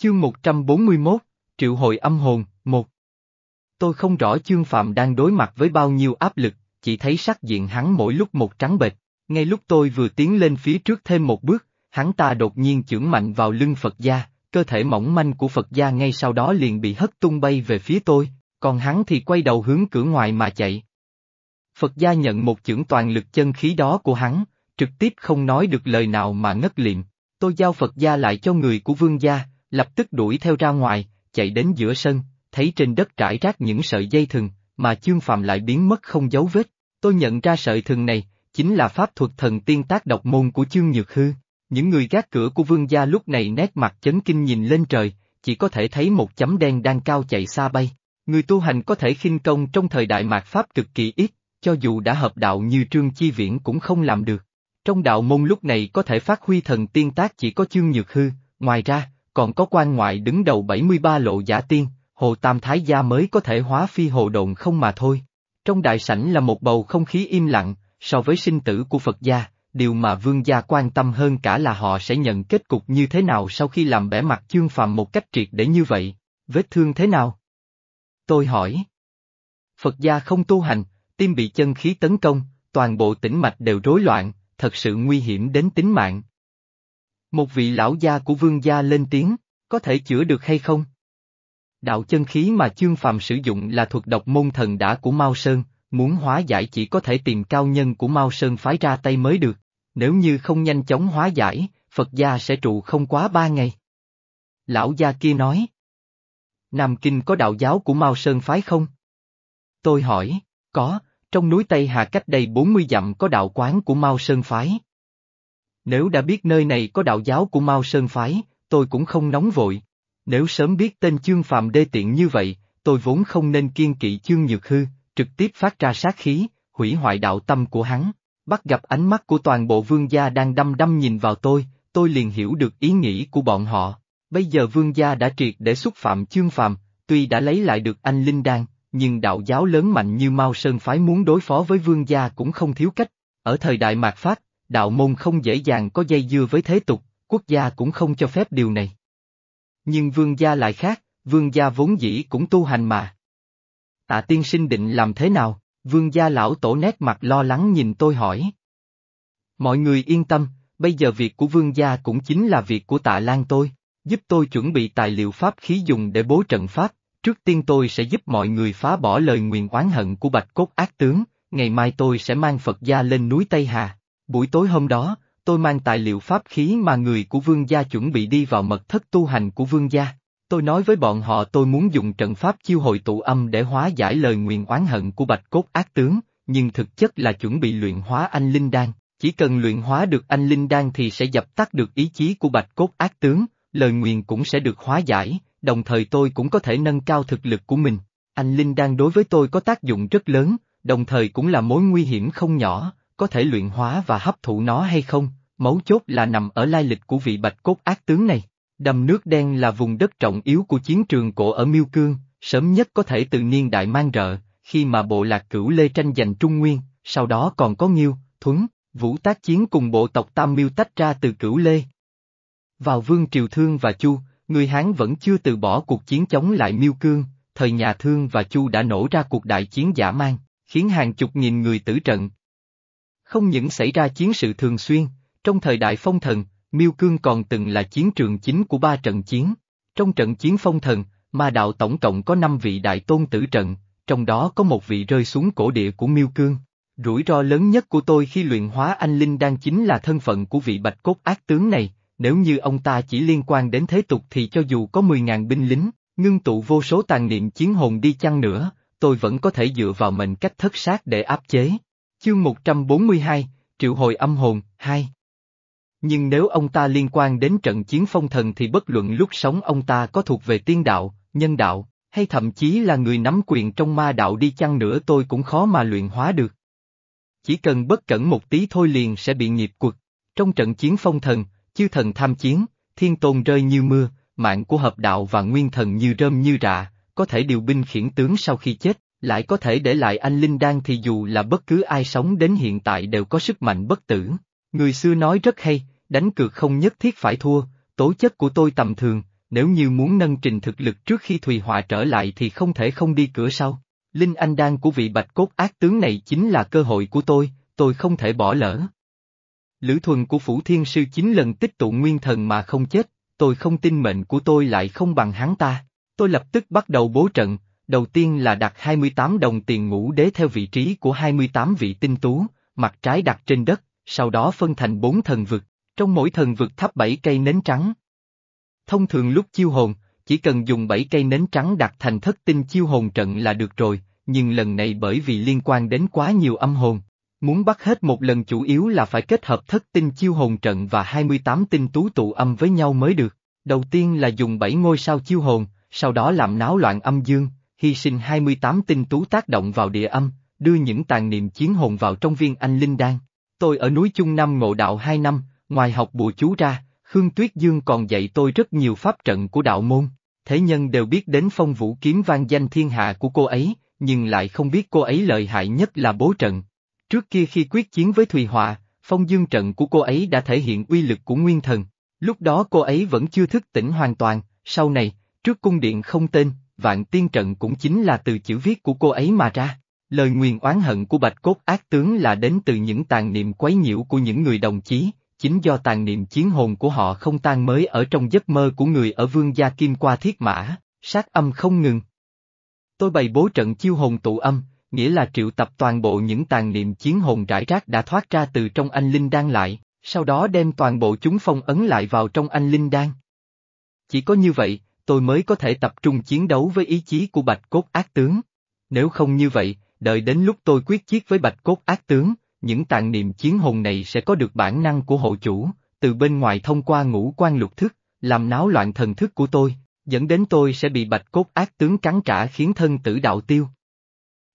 Chương 141, Triệu hồi âm hồn, 1 Tôi không rõ chương phạm đang đối mặt với bao nhiêu áp lực, chỉ thấy sắc diện hắn mỗi lúc một trắng bệch. Ngay lúc tôi vừa tiến lên phía trước thêm một bước, hắn ta đột nhiên chưởng mạnh vào lưng Phật gia, cơ thể mỏng manh của Phật gia ngay sau đó liền bị hất tung bay về phía tôi, còn hắn thì quay đầu hướng cửa ngoài mà chạy. Phật gia nhận một chưởng toàn lực chân khí đó của hắn, trực tiếp không nói được lời nào mà ngất liệm. Tôi giao Phật gia lại cho người của vương gia, lập tức đuổi theo ra ngoài, chạy đến giữa sân, thấy trên đất trải rác những sợi dây thừng, mà chương phàm lại biến mất không dấu vết. Tôi nhận ra sợi thừng này, chính là pháp thuật thần tiên tác độc môn của chương nhược hư. Những người gác cửa của vương gia lúc này nét mặt chấn kinh nhìn lên trời, chỉ có thể thấy một chấm đen đang cao chạy xa bay. Người tu hành có thể khinh công trong thời đại mạt Pháp cực kỳ ít, cho dù đã hợp đạo như Trương Chi Viễn cũng không làm được. Trong đạo môn lúc này có thể phát huy thần tiên tác chỉ có chương nhược hư, ngoài ra, còn có quan ngoại đứng đầu 73 lộ giả tiên, hồ tam thái gia mới có thể hóa phi hồ độn không mà thôi. Trong đại sảnh là một bầu không khí im lặng, so với sinh tử của Phật gia, điều mà vương gia quan tâm hơn cả là họ sẽ nhận kết cục như thế nào sau khi làm bẻ mặt chương phàm một cách triệt để như vậy, vết thương thế nào? Tôi hỏi. Phật gia không tu hành, tim bị chân khí tấn công, toàn bộ tĩnh mạch đều rối loạn, thật sự nguy hiểm đến tính mạng. Một vị lão gia của vương gia lên tiếng, có thể chữa được hay không? Đạo chân khí mà chương phàm sử dụng là thuật độc môn thần đã của Mao Sơn, muốn hóa giải chỉ có thể tìm cao nhân của Mao Sơn phái ra tay mới được, nếu như không nhanh chóng hóa giải, Phật gia sẽ trụ không quá ba ngày. Lão gia kia nói. Nam Kinh có đạo giáo của Mao Sơn phái không? Tôi hỏi, có, trong núi Tây Hà cách đây 40 dặm có đạo quán của Mao Sơn phái. Nếu đã biết nơi này có đạo giáo của Mao Sơn phái, tôi cũng không nóng vội. Nếu sớm biết tên chương phạm đê tiện như vậy, tôi vốn không nên kiên kỵ chương nhược hư, trực tiếp phát ra sát khí, hủy hoại đạo tâm của hắn. Bắt gặp ánh mắt của toàn bộ vương gia đang đăm đăm nhìn vào tôi, tôi liền hiểu được ý nghĩ của bọn họ. Bây giờ vương gia đã triệt để xúc phạm chương phàm, tuy đã lấy lại được anh Linh Đan, nhưng đạo giáo lớn mạnh như Mao Sơn Phái muốn đối phó với vương gia cũng không thiếu cách. Ở thời đại mạt Pháp, đạo môn không dễ dàng có dây dưa với thế tục, quốc gia cũng không cho phép điều này. Nhưng vương gia lại khác, vương gia vốn dĩ cũng tu hành mà. Tạ tiên sinh định làm thế nào? Vương gia lão tổ nét mặt lo lắng nhìn tôi hỏi. Mọi người yên tâm, bây giờ việc của vương gia cũng chính là việc của tạ lan tôi, giúp tôi chuẩn bị tài liệu pháp khí dùng để bố trận pháp, trước tiên tôi sẽ giúp mọi người phá bỏ lời nguyền oán hận của bạch cốt ác tướng, ngày mai tôi sẽ mang Phật gia lên núi Tây Hà. Buổi tối hôm đó, tôi mang tài liệu pháp khí mà người của vương gia chuẩn bị đi vào mật thất tu hành của vương gia. Tôi nói với bọn họ tôi muốn dùng trận pháp chiêu hồi tụ âm để hóa giải lời nguyện oán hận của bạch cốt ác tướng, nhưng thực chất là chuẩn bị luyện hóa anh Linh Đan. Chỉ cần luyện hóa được anh Linh Đan thì sẽ dập tắt được ý chí của bạch cốt ác tướng, lời nguyện cũng sẽ được hóa giải, đồng thời tôi cũng có thể nâng cao thực lực của mình. Anh Linh Đan đối với tôi có tác dụng rất lớn, đồng thời cũng là mối nguy hiểm không nhỏ, có thể luyện hóa và hấp thụ nó hay không, mấu chốt là nằm ở lai lịch của vị bạch cốt ác tướng này. Đầm nước đen là vùng đất trọng yếu của chiến trường cổ ở Miêu Cương, sớm nhất có thể từ niên đại mang rợ, khi mà bộ lạc cửu Lê tranh giành Trung Nguyên, sau đó còn có Nghiêu, Thuấn, Vũ tác chiến cùng bộ tộc Tam Miêu tách ra từ cửu Lê. Vào vương Triều Thương và Chu, người Hán vẫn chưa từ bỏ cuộc chiến chống lại Miêu Cương, thời nhà Thương và Chu đã nổ ra cuộc đại chiến giả mang, khiến hàng chục nghìn người tử trận. Không những xảy ra chiến sự thường xuyên, trong thời đại phong thần, Miêu Cương còn từng là chiến trường chính của ba trận chiến. Trong trận chiến phong thần, ma đạo tổng cộng có 5 vị đại tôn tử trận, trong đó có một vị rơi xuống cổ địa của Miêu Cương. Rủi ro lớn nhất của tôi khi luyện hóa anh Linh đang chính là thân phận của vị bạch cốt ác tướng này, nếu như ông ta chỉ liên quan đến thế tục thì cho dù có 10.000 binh lính, ngưng tụ vô số tàn niệm chiến hồn đi chăng nữa, tôi vẫn có thể dựa vào mệnh cách thất sát để áp chế. Chương 142, Triệu hồi âm hồn, 2 nhưng nếu ông ta liên quan đến trận chiến phong thần thì bất luận lúc sống ông ta có thuộc về tiên đạo, nhân đạo, hay thậm chí là người nắm quyền trong ma đạo đi chăng nữa tôi cũng khó mà luyện hóa được. Chỉ cần bất cẩn một tí thôi liền sẽ bị nghiệp quật. Trong trận chiến phong thần, chư thần tham chiến, thiên tôn rơi như mưa, mạng của hợp đạo và nguyên thần như rơm như rạ, có thể điều binh khiển tướng sau khi chết, lại có thể để lại anh Linh Đan thì dù là bất cứ ai sống đến hiện tại đều có sức mạnh bất tử. Người xưa nói rất hay, đánh cược không nhất thiết phải thua, tố chất của tôi tầm thường, nếu như muốn nâng trình thực lực trước khi Thùy Họa trở lại thì không thể không đi cửa sau. Linh Anh Đan của vị bạch cốt ác tướng này chính là cơ hội của tôi, tôi không thể bỏ lỡ. Lữ thuần của Phủ Thiên Sư chín lần tích tụ nguyên thần mà không chết, tôi không tin mệnh của tôi lại không bằng hắn ta. Tôi lập tức bắt đầu bố trận, đầu tiên là đặt 28 đồng tiền ngũ đế theo vị trí của 28 vị tinh tú, mặt trái đặt trên đất, sau đó phân thành bốn thần vực, trong mỗi thần vực thắp 7 cây nến trắng. Thông thường lúc chiêu hồn, chỉ cần dùng 7 cây nến trắng đặt thành thất tinh chiêu hồn trận là được rồi, nhưng lần này bởi vì liên quan đến quá nhiều âm hồn, muốn bắt hết một lần chủ yếu là phải kết hợp thất tinh chiêu hồn trận và 28 tinh tú tụ âm với nhau mới được. Đầu tiên là dùng 7 ngôi sao chiêu hồn, sau đó làm náo loạn âm dương, hy sinh 28 tinh tú tác động vào địa âm, đưa những tàn niệm chiến hồn vào trong viên anh linh đan. Tôi ở núi Trung Nam ngộ đạo 2 năm, ngoài học bùa chú ra, Khương Tuyết Dương còn dạy tôi rất nhiều pháp trận của đạo môn. Thế nhân đều biết đến phong vũ kiếm vang danh thiên hạ của cô ấy, nhưng lại không biết cô ấy lợi hại nhất là bố trận. Trước kia khi quyết chiến với Thùy Họa, phong dương trận của cô ấy đã thể hiện uy lực của nguyên thần. Lúc đó cô ấy vẫn chưa thức tỉnh hoàn toàn, sau này, trước cung điện không tên, vạn tiên trận cũng chính là từ chữ viết của cô ấy mà ra. Lời nguyền oán hận của bạch cốt ác tướng là đến từ những tàn niệm quấy nhiễu của những người đồng chí, chính do tàn niệm chiến hồn của họ không tan mới ở trong giấc mơ của người ở vương gia kim qua thiết mã, sát âm không ngừng. Tôi bày bố trận chiêu hồn tụ âm, nghĩa là triệu tập toàn bộ những tàn niệm chiến hồn rải rác đã thoát ra từ trong anh Linh Đan lại, sau đó đem toàn bộ chúng phong ấn lại vào trong anh Linh Đan. Chỉ có như vậy, tôi mới có thể tập trung chiến đấu với ý chí của bạch cốt ác tướng. Nếu không như vậy, đợi đến lúc tôi quyết chiết với bạch cốt ác tướng, những tàn niệm chiến hồn này sẽ có được bản năng của hộ chủ, từ bên ngoài thông qua ngũ quan lục thức, làm náo loạn thần thức của tôi, dẫn đến tôi sẽ bị bạch cốt ác tướng cắn trả khiến thân tử đạo tiêu.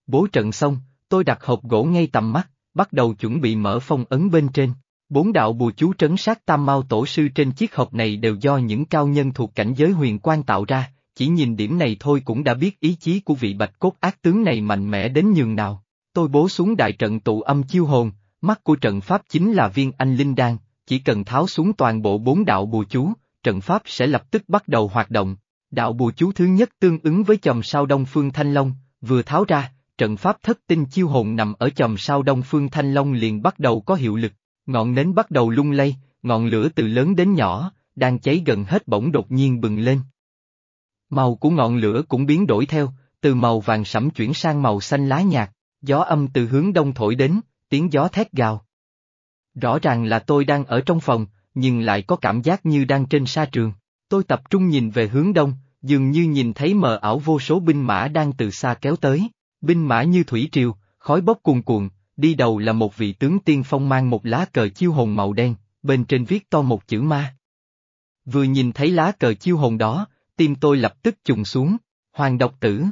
Bố trận xong, tôi đặt hộp gỗ ngay tầm mắt, bắt đầu chuẩn bị mở phong ấn bên trên. Bốn đạo bùa chú trấn sát tam mau tổ sư trên chiếc hộp này đều do những cao nhân thuộc cảnh giới huyền quan tạo ra, chỉ nhìn điểm này thôi cũng đã biết ý chí của vị bạch cốt ác tướng này mạnh mẽ đến nhường nào. Tôi bố xuống đại trận tụ âm chiêu hồn, mắt của trận pháp chính là viên anh linh đan, chỉ cần tháo xuống toàn bộ bốn đạo bùa chú, trận pháp sẽ lập tức bắt đầu hoạt động. Đạo bùa chú thứ nhất tương ứng với chòm sao Đông Phương Thanh Long, vừa tháo ra, trận pháp thất tinh chiêu hồn nằm ở chòm sao Đông Phương Thanh Long liền bắt đầu có hiệu lực, ngọn nến bắt đầu lung lay, ngọn lửa từ lớn đến nhỏ, đang cháy gần hết bỗng đột nhiên bừng lên. Màu của ngọn lửa cũng biến đổi theo, từ màu vàng sẫm chuyển sang màu xanh lá nhạt, gió âm từ hướng đông thổi đến, tiếng gió thét gào. Rõ ràng là tôi đang ở trong phòng, nhưng lại có cảm giác như đang trên sa trường. Tôi tập trung nhìn về hướng đông, dường như nhìn thấy mờ ảo vô số binh mã đang từ xa kéo tới. Binh mã như thủy triều, khói bốc cuồn cuộn, đi đầu là một vị tướng tiên phong mang một lá cờ chiêu hồn màu đen, bên trên viết to một chữ ma. Vừa nhìn thấy lá cờ chiêu hồn đó, tim tôi lập tức trùng xuống, hoàng độc tử.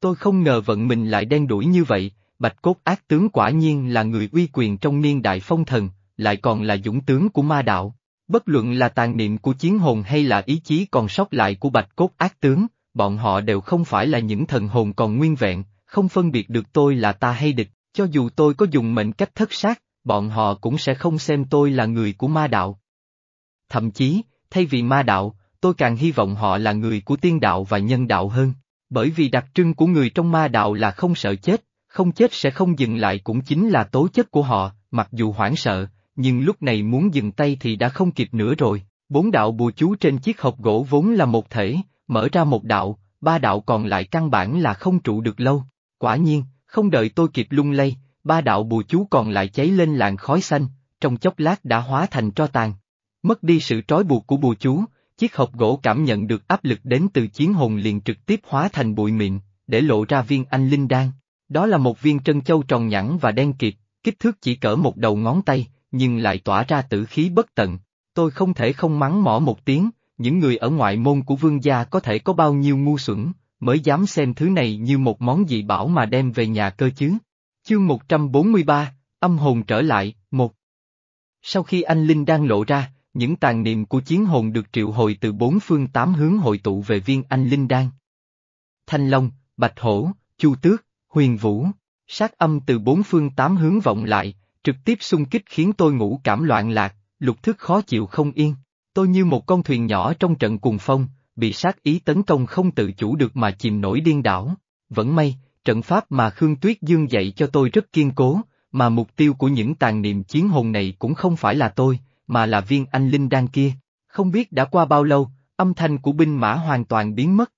Tôi không ngờ vận mình lại đen đuổi như vậy, bạch cốt ác tướng quả nhiên là người uy quyền trong niên đại phong thần, lại còn là dũng tướng của ma đạo. Bất luận là tàn niệm của chiến hồn hay là ý chí còn sót lại của bạch cốt ác tướng, bọn họ đều không phải là những thần hồn còn nguyên vẹn, không phân biệt được tôi là ta hay địch, cho dù tôi có dùng mệnh cách thất sát, bọn họ cũng sẽ không xem tôi là người của ma đạo. Thậm chí, thay vì ma đạo, tôi càng hy vọng họ là người của tiên đạo và nhân đạo hơn, bởi vì đặc trưng của người trong ma đạo là không sợ chết, không chết sẽ không dừng lại cũng chính là tố chất của họ, mặc dù hoảng sợ, nhưng lúc này muốn dừng tay thì đã không kịp nữa rồi. Bốn đạo bùa chú trên chiếc hộp gỗ vốn là một thể, mở ra một đạo, ba đạo còn lại căn bản là không trụ được lâu. Quả nhiên, không đợi tôi kịp lung lay, ba đạo bùa chú còn lại cháy lên làn khói xanh, trong chốc lát đã hóa thành tro tàn. Mất đi sự trói buộc của bùa chú, chiếc hộp gỗ cảm nhận được áp lực đến từ chiến hồn liền trực tiếp hóa thành bụi mịn, để lộ ra viên anh linh đan. Đó là một viên trân châu tròn nhẵn và đen kịt, kích thước chỉ cỡ một đầu ngón tay, nhưng lại tỏa ra tử khí bất tận. Tôi không thể không mắng mỏ một tiếng, những người ở ngoại môn của vương gia có thể có bao nhiêu ngu xuẩn, mới dám xem thứ này như một món dị bảo mà đem về nhà cơ chứ. Chương 143, âm hồn trở lại, một. Sau khi anh Linh đang lộ ra, những tàn niệm của chiến hồn được triệu hồi từ bốn phương tám hướng hội tụ về viên anh Linh Đan. Thanh Long, Bạch Hổ, Chu Tước, Huyền Vũ, sát âm từ bốn phương tám hướng vọng lại, trực tiếp xung kích khiến tôi ngủ cảm loạn lạc, lục thức khó chịu không yên. Tôi như một con thuyền nhỏ trong trận cuồng phong, bị sát ý tấn công không tự chủ được mà chìm nổi điên đảo. Vẫn may, trận pháp mà Khương Tuyết Dương dạy cho tôi rất kiên cố, mà mục tiêu của những tàn niệm chiến hồn này cũng không phải là tôi, mà là viên anh linh đan kia. Không biết đã qua bao lâu, âm thanh của binh mã hoàn toàn biến mất.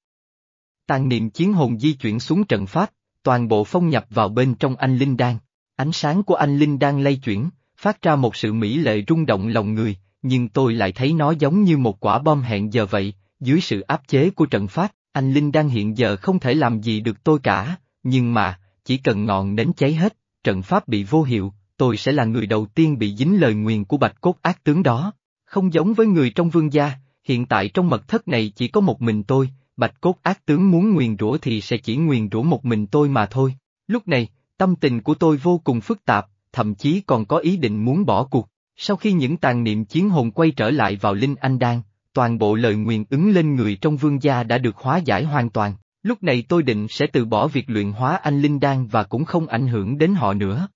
Tàn niệm chiến hồn di chuyển xuống trận pháp, toàn bộ phong nhập vào bên trong anh linh đan. Ánh sáng của anh linh đan lay chuyển, phát ra một sự mỹ lệ rung động lòng người, nhưng tôi lại thấy nó giống như một quả bom hẹn giờ vậy, dưới sự áp chế của trận pháp, anh linh đang hiện giờ không thể làm gì được tôi cả, nhưng mà, chỉ cần ngọn nến cháy hết, trận pháp bị vô hiệu, tôi sẽ là người đầu tiên bị dính lời nguyền của bạch cốt ác tướng đó. Không giống với người trong vương gia, hiện tại trong mật thất này chỉ có một mình tôi, bạch cốt ác tướng muốn nguyền rủa thì sẽ chỉ nguyền rủa một mình tôi mà thôi. Lúc này, tâm tình của tôi vô cùng phức tạp, thậm chí còn có ý định muốn bỏ cuộc. Sau khi những tàn niệm chiến hồn quay trở lại vào Linh Anh Đan, toàn bộ lời nguyền ứng lên người trong vương gia đã được hóa giải hoàn toàn. Lúc này tôi định sẽ từ bỏ việc luyện hóa anh Linh Đan và cũng không ảnh hưởng đến họ nữa.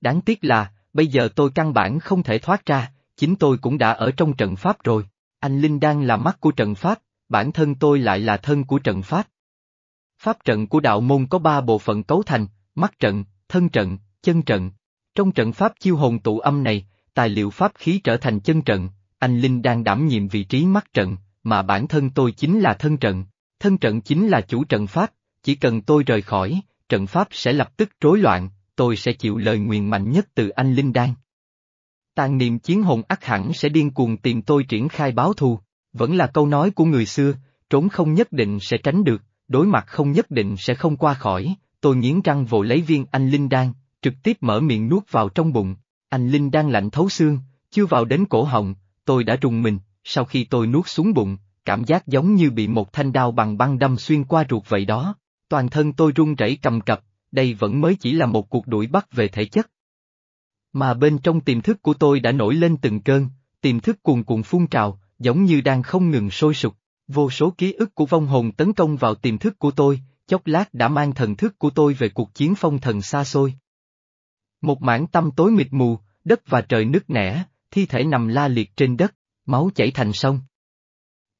Đáng tiếc là, bây giờ tôi căn bản không thể thoát ra, chính tôi cũng đã ở trong trận pháp rồi. Anh Linh Đan là mắt của trận pháp, bản thân tôi lại là thân của trận pháp. Pháp trận của đạo môn có ba bộ phận cấu thành, mắt trận, thân trận, chân trận. Trong trận pháp chiêu hồn tụ âm này, tài liệu pháp khí trở thành chân trận, anh Linh đang đảm nhiệm vị trí mắt trận, mà bản thân tôi chính là thân trận. Thân trận chính là chủ trận pháp, chỉ cần tôi rời khỏi, trận pháp sẽ lập tức rối loạn, tôi sẽ chịu lời nguyền mạnh nhất từ anh Linh Đan. Tàn niệm chiến hồn ắt hẳn sẽ điên cuồng tìm tôi triển khai báo thù, vẫn là câu nói của người xưa, trốn không nhất định sẽ tránh được, đối mặt không nhất định sẽ không qua khỏi, tôi nghiến răng vồ lấy viên anh Linh Đan, trực tiếp mở miệng nuốt vào trong bụng, anh Linh Đan lạnh thấu xương, chưa vào đến cổ họng, tôi đã rùng mình, sau khi tôi nuốt xuống bụng, cảm giác giống như bị một thanh đao bằng băng đâm xuyên qua ruột vậy đó. Toàn thân tôi run rẩy cầm cập, đây vẫn mới chỉ là một cuộc đuổi bắt về thể chất. Mà bên trong tiềm thức của tôi đã nổi lên từng cơn, tiềm thức cuồn cuộn phun trào, giống như đang không ngừng sôi sục. Vô số ký ức của vong hồn tấn công vào tiềm thức của tôi, chốc lát đã mang thần thức của tôi về cuộc chiến phong thần xa xôi. Một mảng tâm tối mịt mù, đất và trời nứt nẻ, thi thể nằm la liệt trên đất, máu chảy thành sông.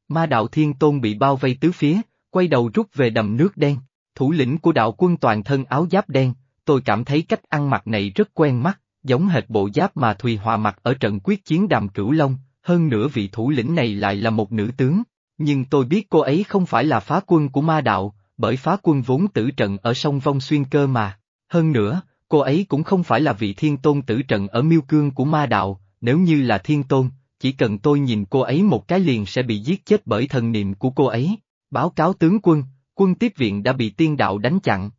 Ma đạo thiên tôn bị bao vây tứ phía, quay đầu rút về đầm nước đen, thủ lĩnh của đạo quân toàn thân áo giáp đen, tôi cảm thấy cách ăn mặc này rất quen mắt, giống hệt bộ giáp mà Thùy Hòa mặc ở trận quyết chiến đàm cửu long, hơn nữa vị thủ lĩnh này lại là một nữ tướng, nhưng tôi biết cô ấy không phải là phá quân của ma đạo, bởi phá quân vốn tử trận ở sông Vong Xuyên cơ mà. Hơn nữa, cô ấy cũng không phải là vị thiên tôn tử trận ở miêu cương của ma đạo, nếu như là thiên tôn, chỉ cần tôi nhìn cô ấy một cái liền sẽ bị giết chết bởi thần niệm của cô ấy. Báo cáo tướng quân, quân tiếp viện đã bị tiên đạo đánh chặn.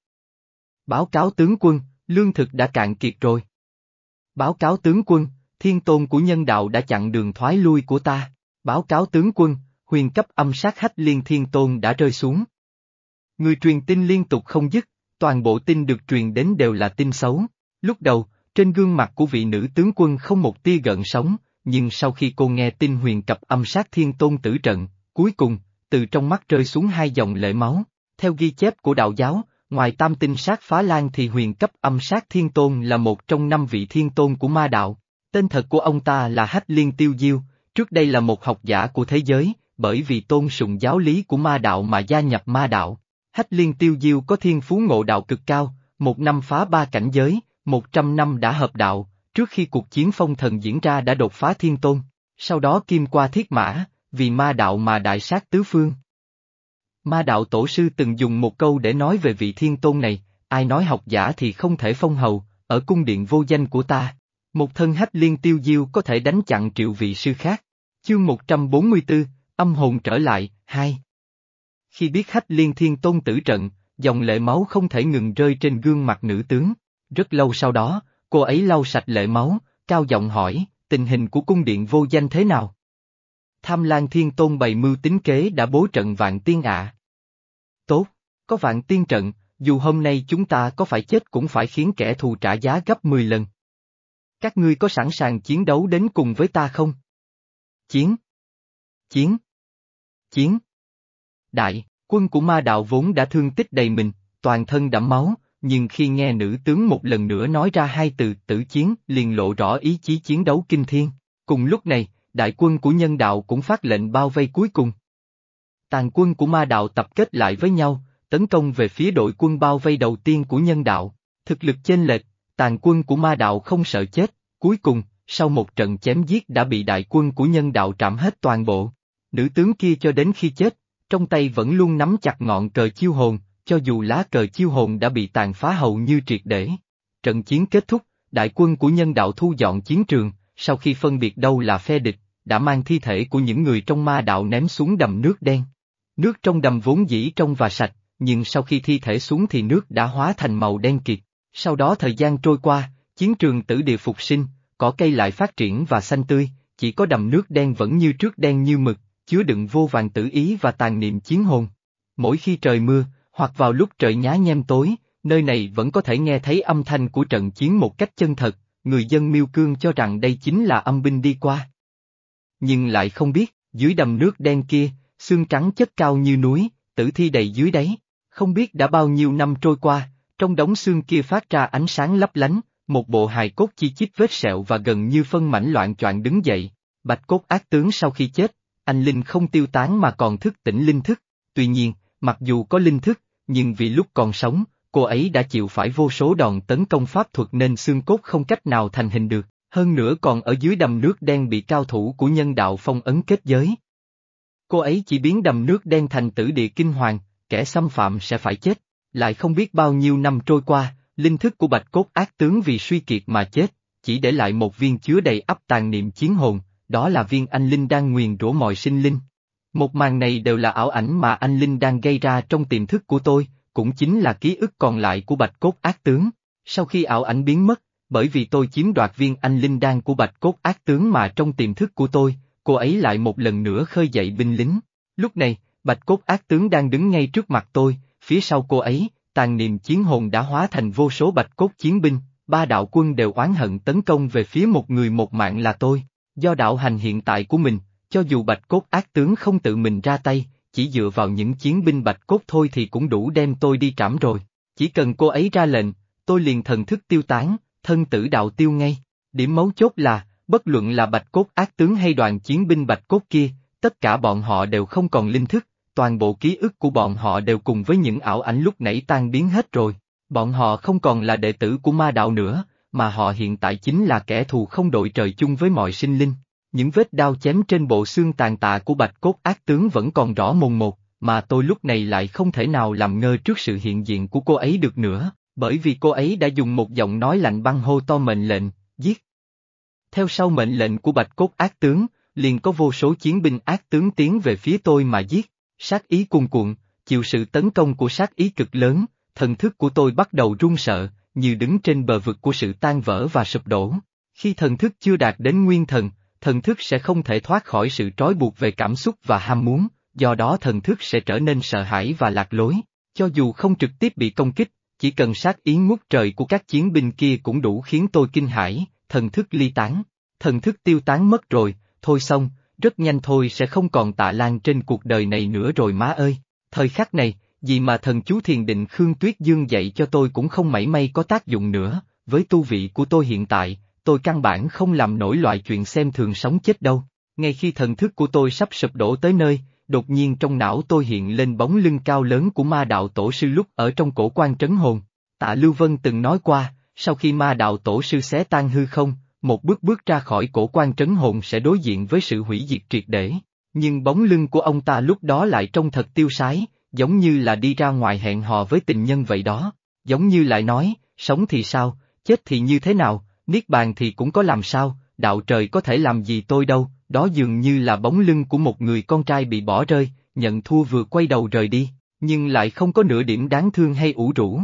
Báo cáo tướng quân, lương thực đã cạn kiệt rồi. Báo cáo tướng quân, thiên tôn của nhân đạo đã chặn đường thoái lui của ta. Báo cáo tướng quân, huyền cấp âm sát hách liên thiên tôn đã rơi xuống. Người truyền tin liên tục không dứt, toàn bộ tin được truyền đến đều là tin xấu. Lúc đầu, trên gương mặt của vị nữ tướng quân không một tia gợn sóng, nhưng sau khi cô nghe tin huyền cập âm sát thiên tôn tử trận, cuối cùng, từ trong mắt rơi xuống hai dòng lệ máu. Theo ghi chép của đạo giáo, ngoài tam tinh sát phá lan thì huyền cấp âm sát thiên tôn là một trong năm vị thiên tôn của ma đạo. Tên thật của ông ta là Hách Liên Tiêu Diêu, trước đây là một học giả của thế giới, bởi vì tôn sùng giáo lý của ma đạo mà gia nhập ma đạo. Hách Liên Tiêu Diêu có thiên phú ngộ đạo cực cao, một năm phá ba cảnh giới, một trăm năm đã hợp đạo, trước khi cuộc chiến phong thần diễn ra đã đột phá thiên tôn, sau đó kim qua thiết mã, vì ma đạo mà đại sát tứ phương. Ma đạo tổ sư từng dùng một câu để nói về vị thiên tôn này, ai nói học giả thì không thể phong hầu, ở cung điện vô danh của ta. Một thân hách liên tiêu diêu có thể đánh chặn triệu vị sư khác. Chương 144, âm hồn trở lại, hai. Khi biết hách liên thiên tôn tử trận, dòng lệ máu không thể ngừng rơi trên gương mặt nữ tướng. Rất lâu sau đó, cô ấy lau sạch lệ máu, cao giọng hỏi, tình hình của cung điện vô danh thế nào? Tham Lan Thiên Tôn bày mưu tính kế đã bố trận vạn tiên ạ. Tốt, có vạn tiên trận, dù hôm nay chúng ta có phải chết cũng phải khiến kẻ thù trả giá gấp 10 lần. Các ngươi có sẵn sàng chiến đấu đến cùng với ta không? Chiến! Chiến! Chiến! Đại, quân của ma đạo vốn đã thương tích đầy mình, toàn thân đẫm máu, nhưng khi nghe nữ tướng một lần nữa nói ra hai từ tử chiến liền lộ rõ ý chí chiến đấu kinh thiên. Cùng lúc này, đại quân của nhân đạo cũng phát lệnh bao vây cuối cùng. Tàn quân của ma đạo tập kết lại với nhau, tấn công về phía đội quân bao vây đầu tiên của nhân đạo. Thực lực chênh lệch, tàn quân của ma đạo không sợ chết, cuối cùng, sau một trận chém giết đã bị đại quân của nhân đạo trảm hết toàn bộ. Nữ tướng kia cho đến khi chết, trong tay vẫn luôn nắm chặt ngọn cờ chiêu hồn, cho dù lá cờ chiêu hồn đã bị tàn phá hầu như triệt để. Trận chiến kết thúc, đại quân của nhân đạo thu dọn chiến trường, sau khi phân biệt đâu là phe địch, đã mang thi thể của những người trong ma đạo ném xuống đầm nước đen. Nước trong đầm vốn dĩ trong và sạch, nhưng sau khi thi thể xuống thì nước đã hóa thành màu đen kịt. Sau đó thời gian trôi qua, chiến trường tử địa phục sinh, cỏ cây lại phát triển và xanh tươi, chỉ có đầm nước đen vẫn như trước đen như mực, chứa đựng vô vàng tử ý và tàn niệm chiến hồn. Mỗi khi trời mưa, hoặc vào lúc trời nhá nhem tối, nơi này vẫn có thể nghe thấy âm thanh của trận chiến một cách chân thật, người dân miêu cương cho rằng đây chính là âm binh đi qua. Nhưng lại không biết, dưới đầm nước đen kia, xương trắng chất cao như núi, tử thi đầy dưới đáy, không biết đã bao nhiêu năm trôi qua, trong đống xương kia phát ra ánh sáng lấp lánh, một bộ hài cốt chi chít vết sẹo và gần như phân mảnh loạn choạng đứng dậy. Bạch cốt ác tướng sau khi chết, anh Linh không tiêu tán mà còn thức tỉnh linh thức. Tuy nhiên, mặc dù có linh thức, nhưng vì lúc còn sống, cô ấy đã chịu phải vô số đòn tấn công pháp thuật nên xương cốt không cách nào thành hình được, hơn nữa còn ở dưới đầm nước đen bị cao thủ của nhân đạo phong ấn kết giới. Cô ấy chỉ biến đầm nước đen thành tử địa kinh hoàng, kẻ xâm phạm sẽ phải chết, lại không biết bao nhiêu năm trôi qua, linh thức của bạch cốt ác tướng vì suy kiệt mà chết, chỉ để lại một viên chứa đầy ấp tàn niệm chiến hồn, đó là viên anh linh đang nguyền rủa mọi sinh linh. Một màn này đều là ảo ảnh mà anh linh đang gây ra trong tiềm thức của tôi, cũng chính là ký ức còn lại của bạch cốt ác tướng. Sau khi ảo ảnh biến mất, bởi vì tôi chiếm đoạt viên anh linh đan của bạch cốt ác tướng mà trong tiềm thức của tôi, cô ấy lại một lần nữa khơi dậy binh lính. Lúc này, bạch cốt ác tướng đang đứng ngay trước mặt tôi, phía sau cô ấy, tàn niệm chiến hồn đã hóa thành vô số bạch cốt chiến binh, ba đạo quân đều oán hận tấn công về phía một người một mạng là tôi. Do đạo hành hiện tại của mình, cho dù bạch cốt ác tướng không tự mình ra tay, chỉ dựa vào những chiến binh bạch cốt thôi thì cũng đủ đem tôi đi trảm rồi. Chỉ cần cô ấy ra lệnh, tôi liền thần thức tiêu tán, thân tử đạo tiêu ngay. Điểm mấu chốt là, bất luận là bạch cốt ác tướng hay đoàn chiến binh bạch cốt kia, tất cả bọn họ đều không còn linh thức, toàn bộ ký ức của bọn họ đều cùng với những ảo ảnh lúc nãy tan biến hết rồi. Bọn họ không còn là đệ tử của ma đạo nữa, mà họ hiện tại chính là kẻ thù không đội trời chung với mọi sinh linh. Những vết đao chém trên bộ xương tàn tạ của bạch cốt ác tướng vẫn còn rõ mồn một, mà tôi lúc này lại không thể nào làm ngơ trước sự hiện diện của cô ấy được nữa, bởi vì cô ấy đã dùng một giọng nói lạnh băng hô to mệnh lệnh, giết. Theo sau mệnh lệnh của bạch cốt ác tướng, liền có vô số chiến binh ác tướng tiến về phía tôi mà giết, sát ý cuồn cuộn, chịu sự tấn công của sát ý cực lớn, thần thức của tôi bắt đầu run sợ, như đứng trên bờ vực của sự tan vỡ và sụp đổ. Khi thần thức chưa đạt đến nguyên thần, thần thức sẽ không thể thoát khỏi sự trói buộc về cảm xúc và ham muốn, do đó thần thức sẽ trở nên sợ hãi và lạc lối. Cho dù không trực tiếp bị công kích, chỉ cần sát ý ngút trời của các chiến binh kia cũng đủ khiến tôi kinh hãi, thần thức ly tán. Thần thức tiêu tán mất rồi, thôi xong, rất nhanh thôi sẽ không còn tạ lan trên cuộc đời này nữa rồi má ơi. Thời khắc này, gì mà thần chú thiền định Khương Tuyết Dương dạy cho tôi cũng không mảy may có tác dụng nữa, với tu vị của tôi hiện tại, tôi căn bản không làm nổi loại chuyện xem thường sống chết đâu. Ngay khi thần thức của tôi sắp sụp đổ tới nơi, đột nhiên trong não tôi hiện lên bóng lưng cao lớn của ma đạo tổ sư lúc ở trong cổ quan trấn hồn. Tạ Lưu Vân từng nói qua, sau khi ma đạo tổ sư xé tan hư không, một bước bước ra khỏi cổ quan trấn hồn sẽ đối diện với sự hủy diệt triệt để. Nhưng bóng lưng của ông ta lúc đó lại trông thật tiêu sái, giống như là đi ra ngoài hẹn hò với tình nhân vậy đó, giống như lại nói, sống thì sao, chết thì như thế nào, niết bàn thì cũng có làm sao, đạo trời có thể làm gì tôi đâu, đó dường như là bóng lưng của một người con trai bị bỏ rơi, nhận thua vừa quay đầu rời đi, nhưng lại không có nửa điểm đáng thương hay ủ rũ.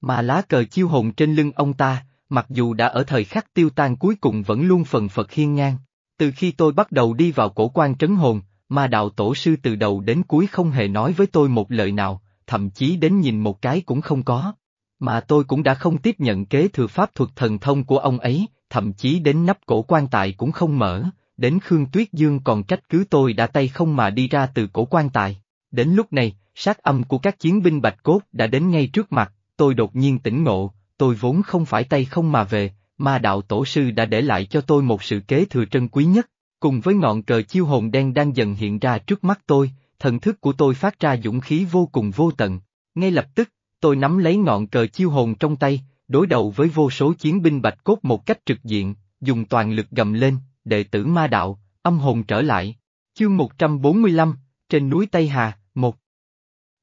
Mà lá cờ chiêu hồn trên lưng ông ta, mặc dù đã ở thời khắc tiêu tan cuối cùng vẫn luôn phần phật hiên ngang. Từ khi tôi bắt đầu đi vào cổ quan trấn hồn, mà đạo tổ sư từ đầu đến cuối không hề nói với tôi một lời nào, thậm chí đến nhìn một cái cũng không có. Mà tôi cũng đã không tiếp nhận kế thừa pháp thuật thần thông của ông ấy, thậm chí đến nắp cổ quan tài cũng không mở, đến Khương Tuyết Dương còn trách cứ tôi đã tay không mà đi ra từ cổ quan tài. Đến lúc này, sát âm của các chiến binh bạch cốt đã đến ngay trước mặt, tôi đột nhiên tỉnh ngộ, tôi vốn không phải tay không mà về, ma đạo tổ sư đã để lại cho tôi một sự kế thừa trân quý nhất. Cùng với ngọn cờ chiêu hồn đen đang dần hiện ra trước mắt tôi, thần thức của tôi phát ra dũng khí vô cùng vô tận. Ngay lập tức, tôi nắm lấy ngọn cờ chiêu hồn trong tay, đối đầu với vô số chiến binh bạch cốt một cách trực diện, dùng toàn lực gầm lên, đệ tử ma đạo, âm hồn trở lại. Chương 145, trên núi Tây Hà, một.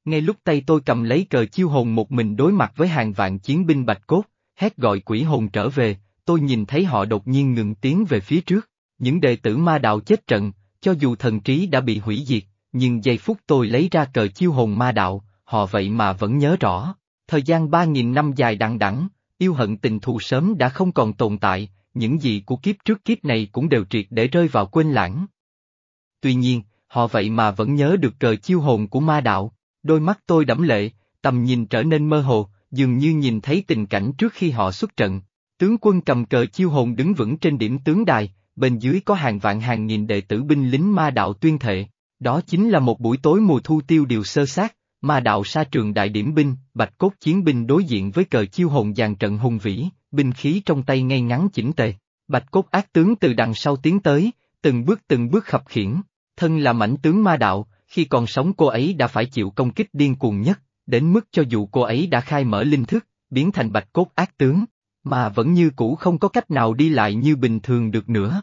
Ngay lúc tay tôi cầm lấy cờ chiêu hồn một mình đối mặt với hàng vạn chiến binh bạch cốt, hét gọi quỷ hồn trở về, tôi nhìn thấy họ đột nhiên ngừng tiến về phía trước. Những đệ tử ma đạo chết trận, cho dù thần trí đã bị hủy diệt, nhưng giây phút tôi lấy ra cờ chiêu hồn ma đạo, họ vậy mà vẫn nhớ rõ. Thời gian ba nghìn năm dài đằng đẵng, yêu hận tình thù sớm đã không còn tồn tại, những gì của kiếp trước kiếp này cũng đều triệt để rơi vào quên lãng. Tuy nhiên, họ vậy mà vẫn nhớ được cờ chiêu hồn của ma đạo, đôi mắt tôi đẫm lệ, tầm nhìn trở nên mơ hồ, dường như nhìn thấy tình cảnh trước khi họ xuất trận. Tướng quân cầm cờ chiêu hồn đứng vững trên điểm tướng đài, bên dưới có hàng vạn hàng nghìn đệ tử binh lính ma đạo tuyên thệ. Đó chính là một buổi tối mùa thu tiêu điều sơ sát, ma đạo sa trường đại điểm binh, bạch cốt chiến binh đối diện với cờ chiêu hồn dàn trận hùng vĩ, binh khí trong tay ngay ngắn chỉnh tề. Bạch cốt ác tướng từ đằng sau tiến tới, từng bước từng bước khập khiển, thân là mảnh tướng ma đạo, khi còn sống cô ấy đã phải chịu công kích điên cuồng nhất, đến mức cho dù cô ấy đã khai mở linh thức, biến thành bạch cốt ác tướng, mà vẫn như cũ không có cách nào đi lại như bình thường được nữa.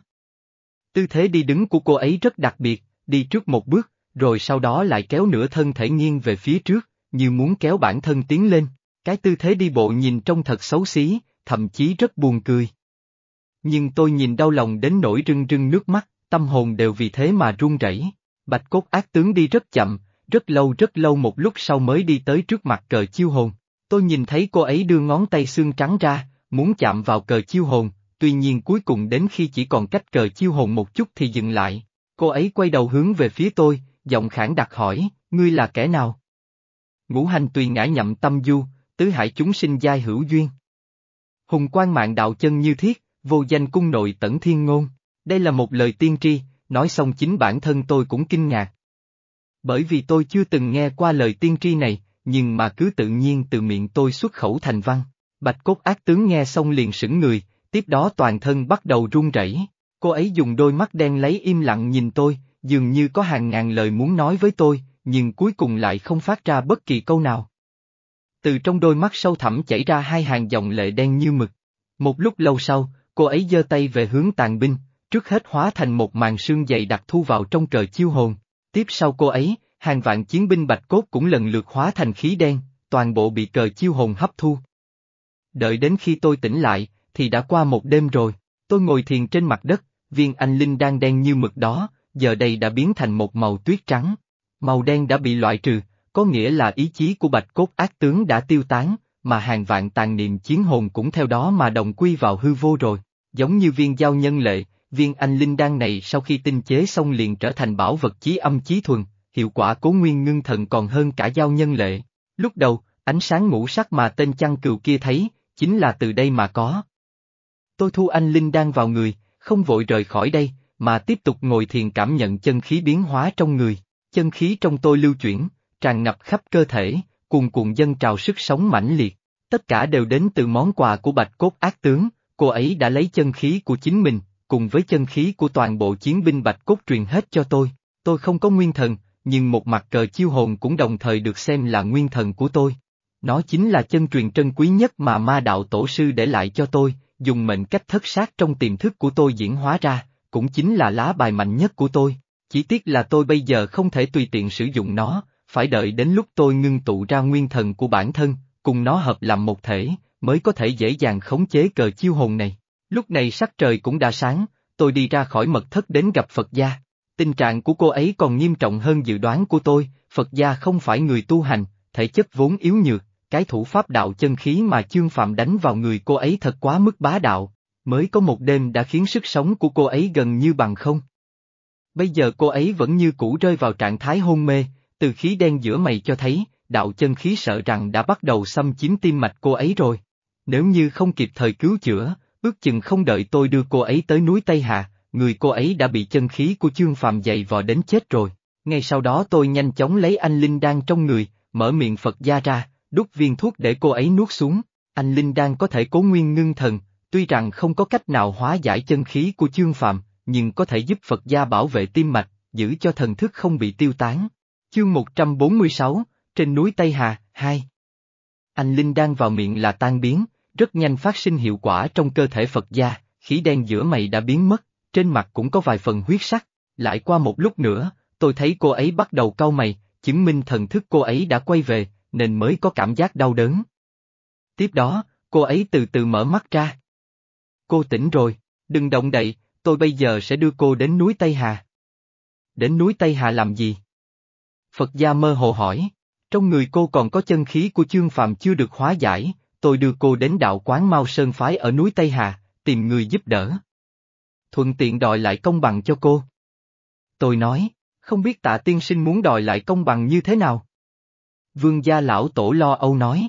Tư thế đi đứng của cô ấy rất đặc biệt, đi trước một bước, rồi sau đó lại kéo nửa thân thể nghiêng về phía trước, như muốn kéo bản thân tiến lên. Cái tư thế đi bộ nhìn trông thật xấu xí, thậm chí rất buồn cười. Nhưng tôi nhìn đau lòng đến nỗi rưng rưng nước mắt, tâm hồn đều vì thế mà run rẩy. Bạch cốt ác tướng đi rất chậm, rất lâu rất lâu một lúc sau mới đi tới trước mặt cờ chiêu hồn. Tôi nhìn thấy cô ấy đưa ngón tay xương trắng ra, muốn chạm vào cờ chiêu hồn, tuy nhiên cuối cùng đến khi chỉ còn cách cờ chiêu hồn một chút thì dừng lại. Cô ấy quay đầu hướng về phía tôi, giọng khản đặt hỏi, ngươi là kẻ nào? Ngũ hành tùy ngã nhậm tâm du, tứ hải chúng sinh giai hữu duyên. Hùng quan mạng đạo chân như thiết, vô danh cung nội tẩn thiên ngôn. Đây là một lời tiên tri, nói xong chính bản thân tôi cũng kinh ngạc. Bởi vì tôi chưa từng nghe qua lời tiên tri này, nhưng mà cứ tự nhiên từ miệng tôi xuất khẩu thành văn. Bạch cốt ác tướng nghe xong liền sững người, tiếp đó toàn thân bắt đầu run rẩy. Cô ấy dùng đôi mắt đen lấy im lặng nhìn tôi, dường như có hàng ngàn lời muốn nói với tôi, nhưng cuối cùng lại không phát ra bất kỳ câu nào. Từ trong đôi mắt sâu thẳm chảy ra hai hàng dòng lệ đen như mực. Một lúc lâu sau, cô ấy giơ tay về hướng tàn binh, trước hết hóa thành một màn sương dày đặc thu vào trong trời chiêu hồn. Tiếp sau cô ấy, hàng vạn chiến binh bạch cốt cũng lần lượt hóa thành khí đen, toàn bộ bị cờ chiêu hồn hấp thu. Đợi đến khi tôi tỉnh lại, thì đã qua một đêm rồi, tôi ngồi thiền trên mặt đất, viên anh linh đang đen như mực đó, giờ đây đã biến thành một màu tuyết trắng. Màu đen đã bị loại trừ, có nghĩa là ý chí của bạch cốt ác tướng đã tiêu tán, mà hàng vạn tàn niệm chiến hồn cũng theo đó mà đồng quy vào hư vô rồi. Giống như viên giao nhân lệ, viên anh linh đan này sau khi tinh chế xong liền trở thành bảo vật chí âm chí thuần, hiệu quả cố nguyên ngưng thần còn hơn cả giao nhân lệ. Lúc đầu, ánh sáng ngũ sắc mà tên chăn cừu kia thấy, chính là từ đây mà có. Tôi thu anh linh đan vào người, không vội rời khỏi đây, mà tiếp tục ngồi thiền cảm nhận chân khí biến hóa trong người, chân khí trong tôi lưu chuyển, tràn ngập khắp cơ thể, cuồn cuộn dân trào sức sống mãnh liệt, tất cả đều đến từ món quà của bạch cốt ác tướng, cô ấy đã lấy chân khí của chính mình, cùng với chân khí của toàn bộ chiến binh bạch cốt truyền hết cho tôi, tôi không có nguyên thần, nhưng một mặt cờ chiêu hồn cũng đồng thời được xem là nguyên thần của tôi. Nó chính là chân truyền trân quý nhất mà ma đạo tổ sư để lại cho tôi, dùng mệnh cách thất sát trong tiềm thức của tôi diễn hóa ra, cũng chính là lá bài mạnh nhất của tôi. Chỉ tiếc là tôi bây giờ không thể tùy tiện sử dụng nó, phải đợi đến lúc tôi ngưng tụ ra nguyên thần của bản thân, cùng nó hợp làm một thể, mới có thể dễ dàng khống chế cờ chiêu hồn này. Lúc này sắc trời cũng đã sáng, tôi đi ra khỏi mật thất đến gặp Phật gia. Tình trạng của cô ấy còn nghiêm trọng hơn dự đoán của tôi, Phật gia không phải người tu hành, thể chất vốn yếu nhược, cái thủ pháp đạo chân khí mà chương phạm đánh vào người cô ấy thật quá mức bá đạo, mới có một đêm đã khiến sức sống của cô ấy gần như bằng không. Bây giờ cô ấy vẫn như cũ rơi vào trạng thái hôn mê, từ khí đen giữa mày cho thấy, đạo chân khí sợ rằng đã bắt đầu xâm chiếm tim mạch cô ấy rồi. Nếu như không kịp thời cứu chữa, ước chừng không đợi tôi đưa cô ấy tới núi Tây Hà, người cô ấy đã bị chân khí của chương phàm dày vò đến chết rồi. Ngay sau đó tôi nhanh chóng lấy anh Linh đang trong người, mở miệng Phật gia ra, đút viên thuốc để cô ấy nuốt xuống. Anh Linh đang có thể cố nguyên ngưng thần, tuy rằng không có cách nào hóa giải chân khí của chương phàm, nhưng có thể giúp Phật gia bảo vệ tim mạch, giữ cho thần thức không bị tiêu tán. Chương 146, trên núi Tây Hà, 2 Anh Linh đang vào miệng là tan biến, rất nhanh phát sinh hiệu quả trong cơ thể Phật gia, khí đen giữa mày đã biến mất, trên mặt cũng có vài phần huyết sắc. Lại qua một lúc nữa, tôi thấy cô ấy bắt đầu cau mày, chứng minh thần thức cô ấy đã quay về, nên mới có cảm giác đau đớn. Tiếp đó, cô ấy từ từ mở mắt ra. Cô tỉnh rồi, đừng động đậy, tôi bây giờ sẽ đưa cô đến núi Tây Hà. Đến núi Tây Hà làm gì? Phật gia mơ hồ hỏi, trong người cô còn có chân khí của chương phạm chưa được hóa giải, tôi đưa cô đến đạo quán Mao Sơn Phái ở núi Tây Hà, tìm người giúp đỡ. Thuận tiện đòi lại công bằng cho cô. Tôi nói, không biết tạ tiên sinh muốn đòi lại công bằng như thế nào? Vương gia lão tổ lo âu nói.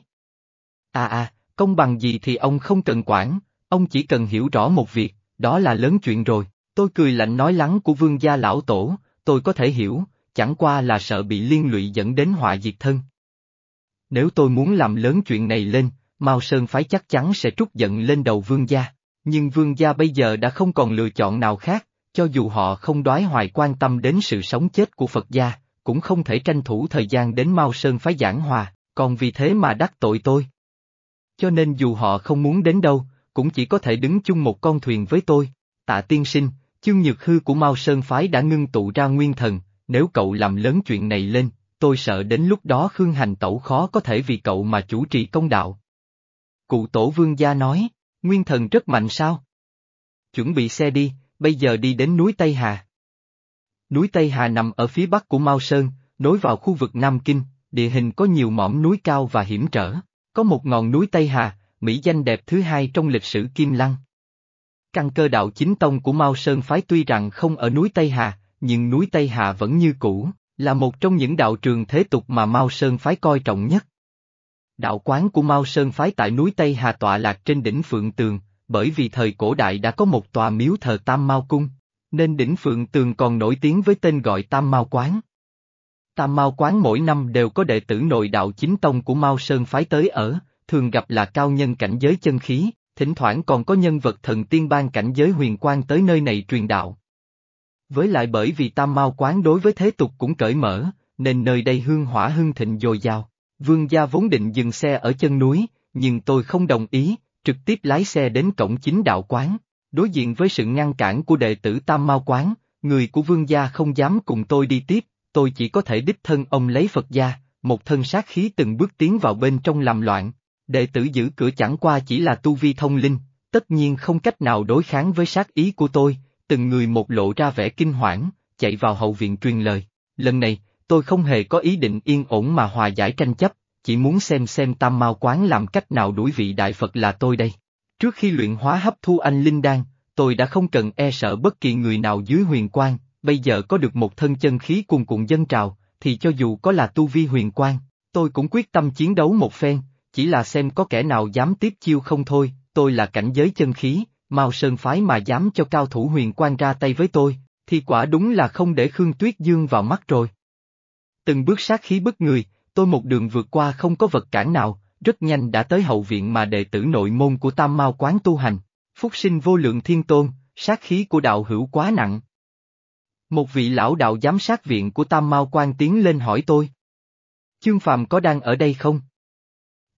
À à, công bằng gì thì ông không cần quản, ông chỉ cần hiểu rõ một việc, đó là lớn chuyện rồi. Tôi cười lạnh nói lắng của vương gia lão tổ, tôi có thể hiểu, chẳng qua là sợ bị liên lụy dẫn đến họa diệt thân. Nếu tôi muốn làm lớn chuyện này lên, Mao Sơn phái chắc chắn sẽ trút giận lên đầu vương gia, nhưng vương gia bây giờ đã không còn lựa chọn nào khác, cho dù họ không đoái hoài quan tâm đến sự sống chết của Phật gia, cũng không thể tranh thủ thời gian đến Mao Sơn phái giảng hòa, còn vì thế mà đắc tội tôi. Cho nên dù họ không muốn đến đâu, cũng chỉ có thể đứng chung một con thuyền với tôi. Tạ tiên sinh, chương nhược hư của Mao Sơn phái đã ngưng tụ ra nguyên thần, nếu cậu làm lớn chuyện này lên, tôi sợ đến lúc đó Khương Hành Tẩu khó có thể vì cậu mà chủ trì công đạo. Cụ tổ vương gia nói, nguyên thần rất mạnh sao? Chuẩn bị xe đi, bây giờ đi đến núi Tây Hà. Núi Tây Hà nằm ở phía bắc của Mao Sơn, nối vào khu vực Nam Kinh, địa hình có nhiều mỏm núi cao và hiểm trở. Có một ngọn núi Tây Hà, mỹ danh đẹp thứ hai trong lịch sử Kim Lăng. Căn cơ đạo chính tông của Mao Sơn phái tuy rằng không ở núi Tây Hà, nhưng núi Tây Hà vẫn như cũ, là một trong những đạo trường thế tục mà Mao Sơn phái coi trọng nhất. Đạo quán của Mao Sơn phái tại núi Tây Hà tọa lạc trên đỉnh Phượng Tường, bởi vì thời cổ đại đã có một tòa miếu thờ Tam Mao Cung, nên đỉnh Phượng Tường còn nổi tiếng với tên gọi Tam Mao Quán. Tam Mao Quán mỗi năm đều có đệ tử nội đạo chính tông của Mao Sơn phái tới ở, thường gặp là cao nhân cảnh giới chân khí, thỉnh thoảng còn có nhân vật thần tiên ban cảnh giới huyền quan tới nơi này truyền đạo. Với lại bởi vì Tam mau Quán đối với thế tục cũng cởi mở, nên nơi đây hương hỏa hưng thịnh dồi dào. Vương gia vốn định dừng xe ở chân núi, nhưng tôi không đồng ý, trực tiếp lái xe đến cổng chính đạo quán. Đối diện với sự ngăn cản của đệ tử Tam Mao Quán, người của vương gia không dám cùng tôi đi tiếp, tôi chỉ có thể đích thân ông lấy Phật gia, một thân sát khí từng bước tiến vào bên trong làm loạn. Đệ tử giữ cửa chẳng qua chỉ là tu vi thông linh, tất nhiên không cách nào đối kháng với sát ý của tôi, từng người một lộ ra vẻ kinh hoảng, chạy vào hậu viện truyền lời. Lần này, tôi không hề có ý định yên ổn mà hòa giải tranh chấp, chỉ muốn xem xem tam mao quán làm cách nào đuổi vị đại Phật là tôi đây. Trước khi luyện hóa hấp thu anh Linh Đan, tôi đã không cần e sợ bất kỳ người nào dưới huyền quang, bây giờ có được một thân chân khí cuồn cuộn dân trào, thì cho dù có là tu vi huyền quang, tôi cũng quyết tâm chiến đấu một phen, chỉ là xem có kẻ nào dám tiếp chiêu không thôi, tôi là cảnh giới chân khí, Mao Sơn phái mà dám cho cao thủ huyền quan ra tay với tôi, thì quả đúng là không để Khương Tuyết Dương vào mắt rồi. Từng bước sát khí bức người, tôi một đường vượt qua không có vật cản nào, rất nhanh đã tới hậu viện mà đệ tử nội môn của Tam Mao quán tu hành, phúc sinh vô lượng thiên tôn, sát khí của đạo hữu quá nặng. Một vị lão đạo giám sát viện của Tam Mao quan tiến lên hỏi tôi. Chương Phàm có đang ở đây không?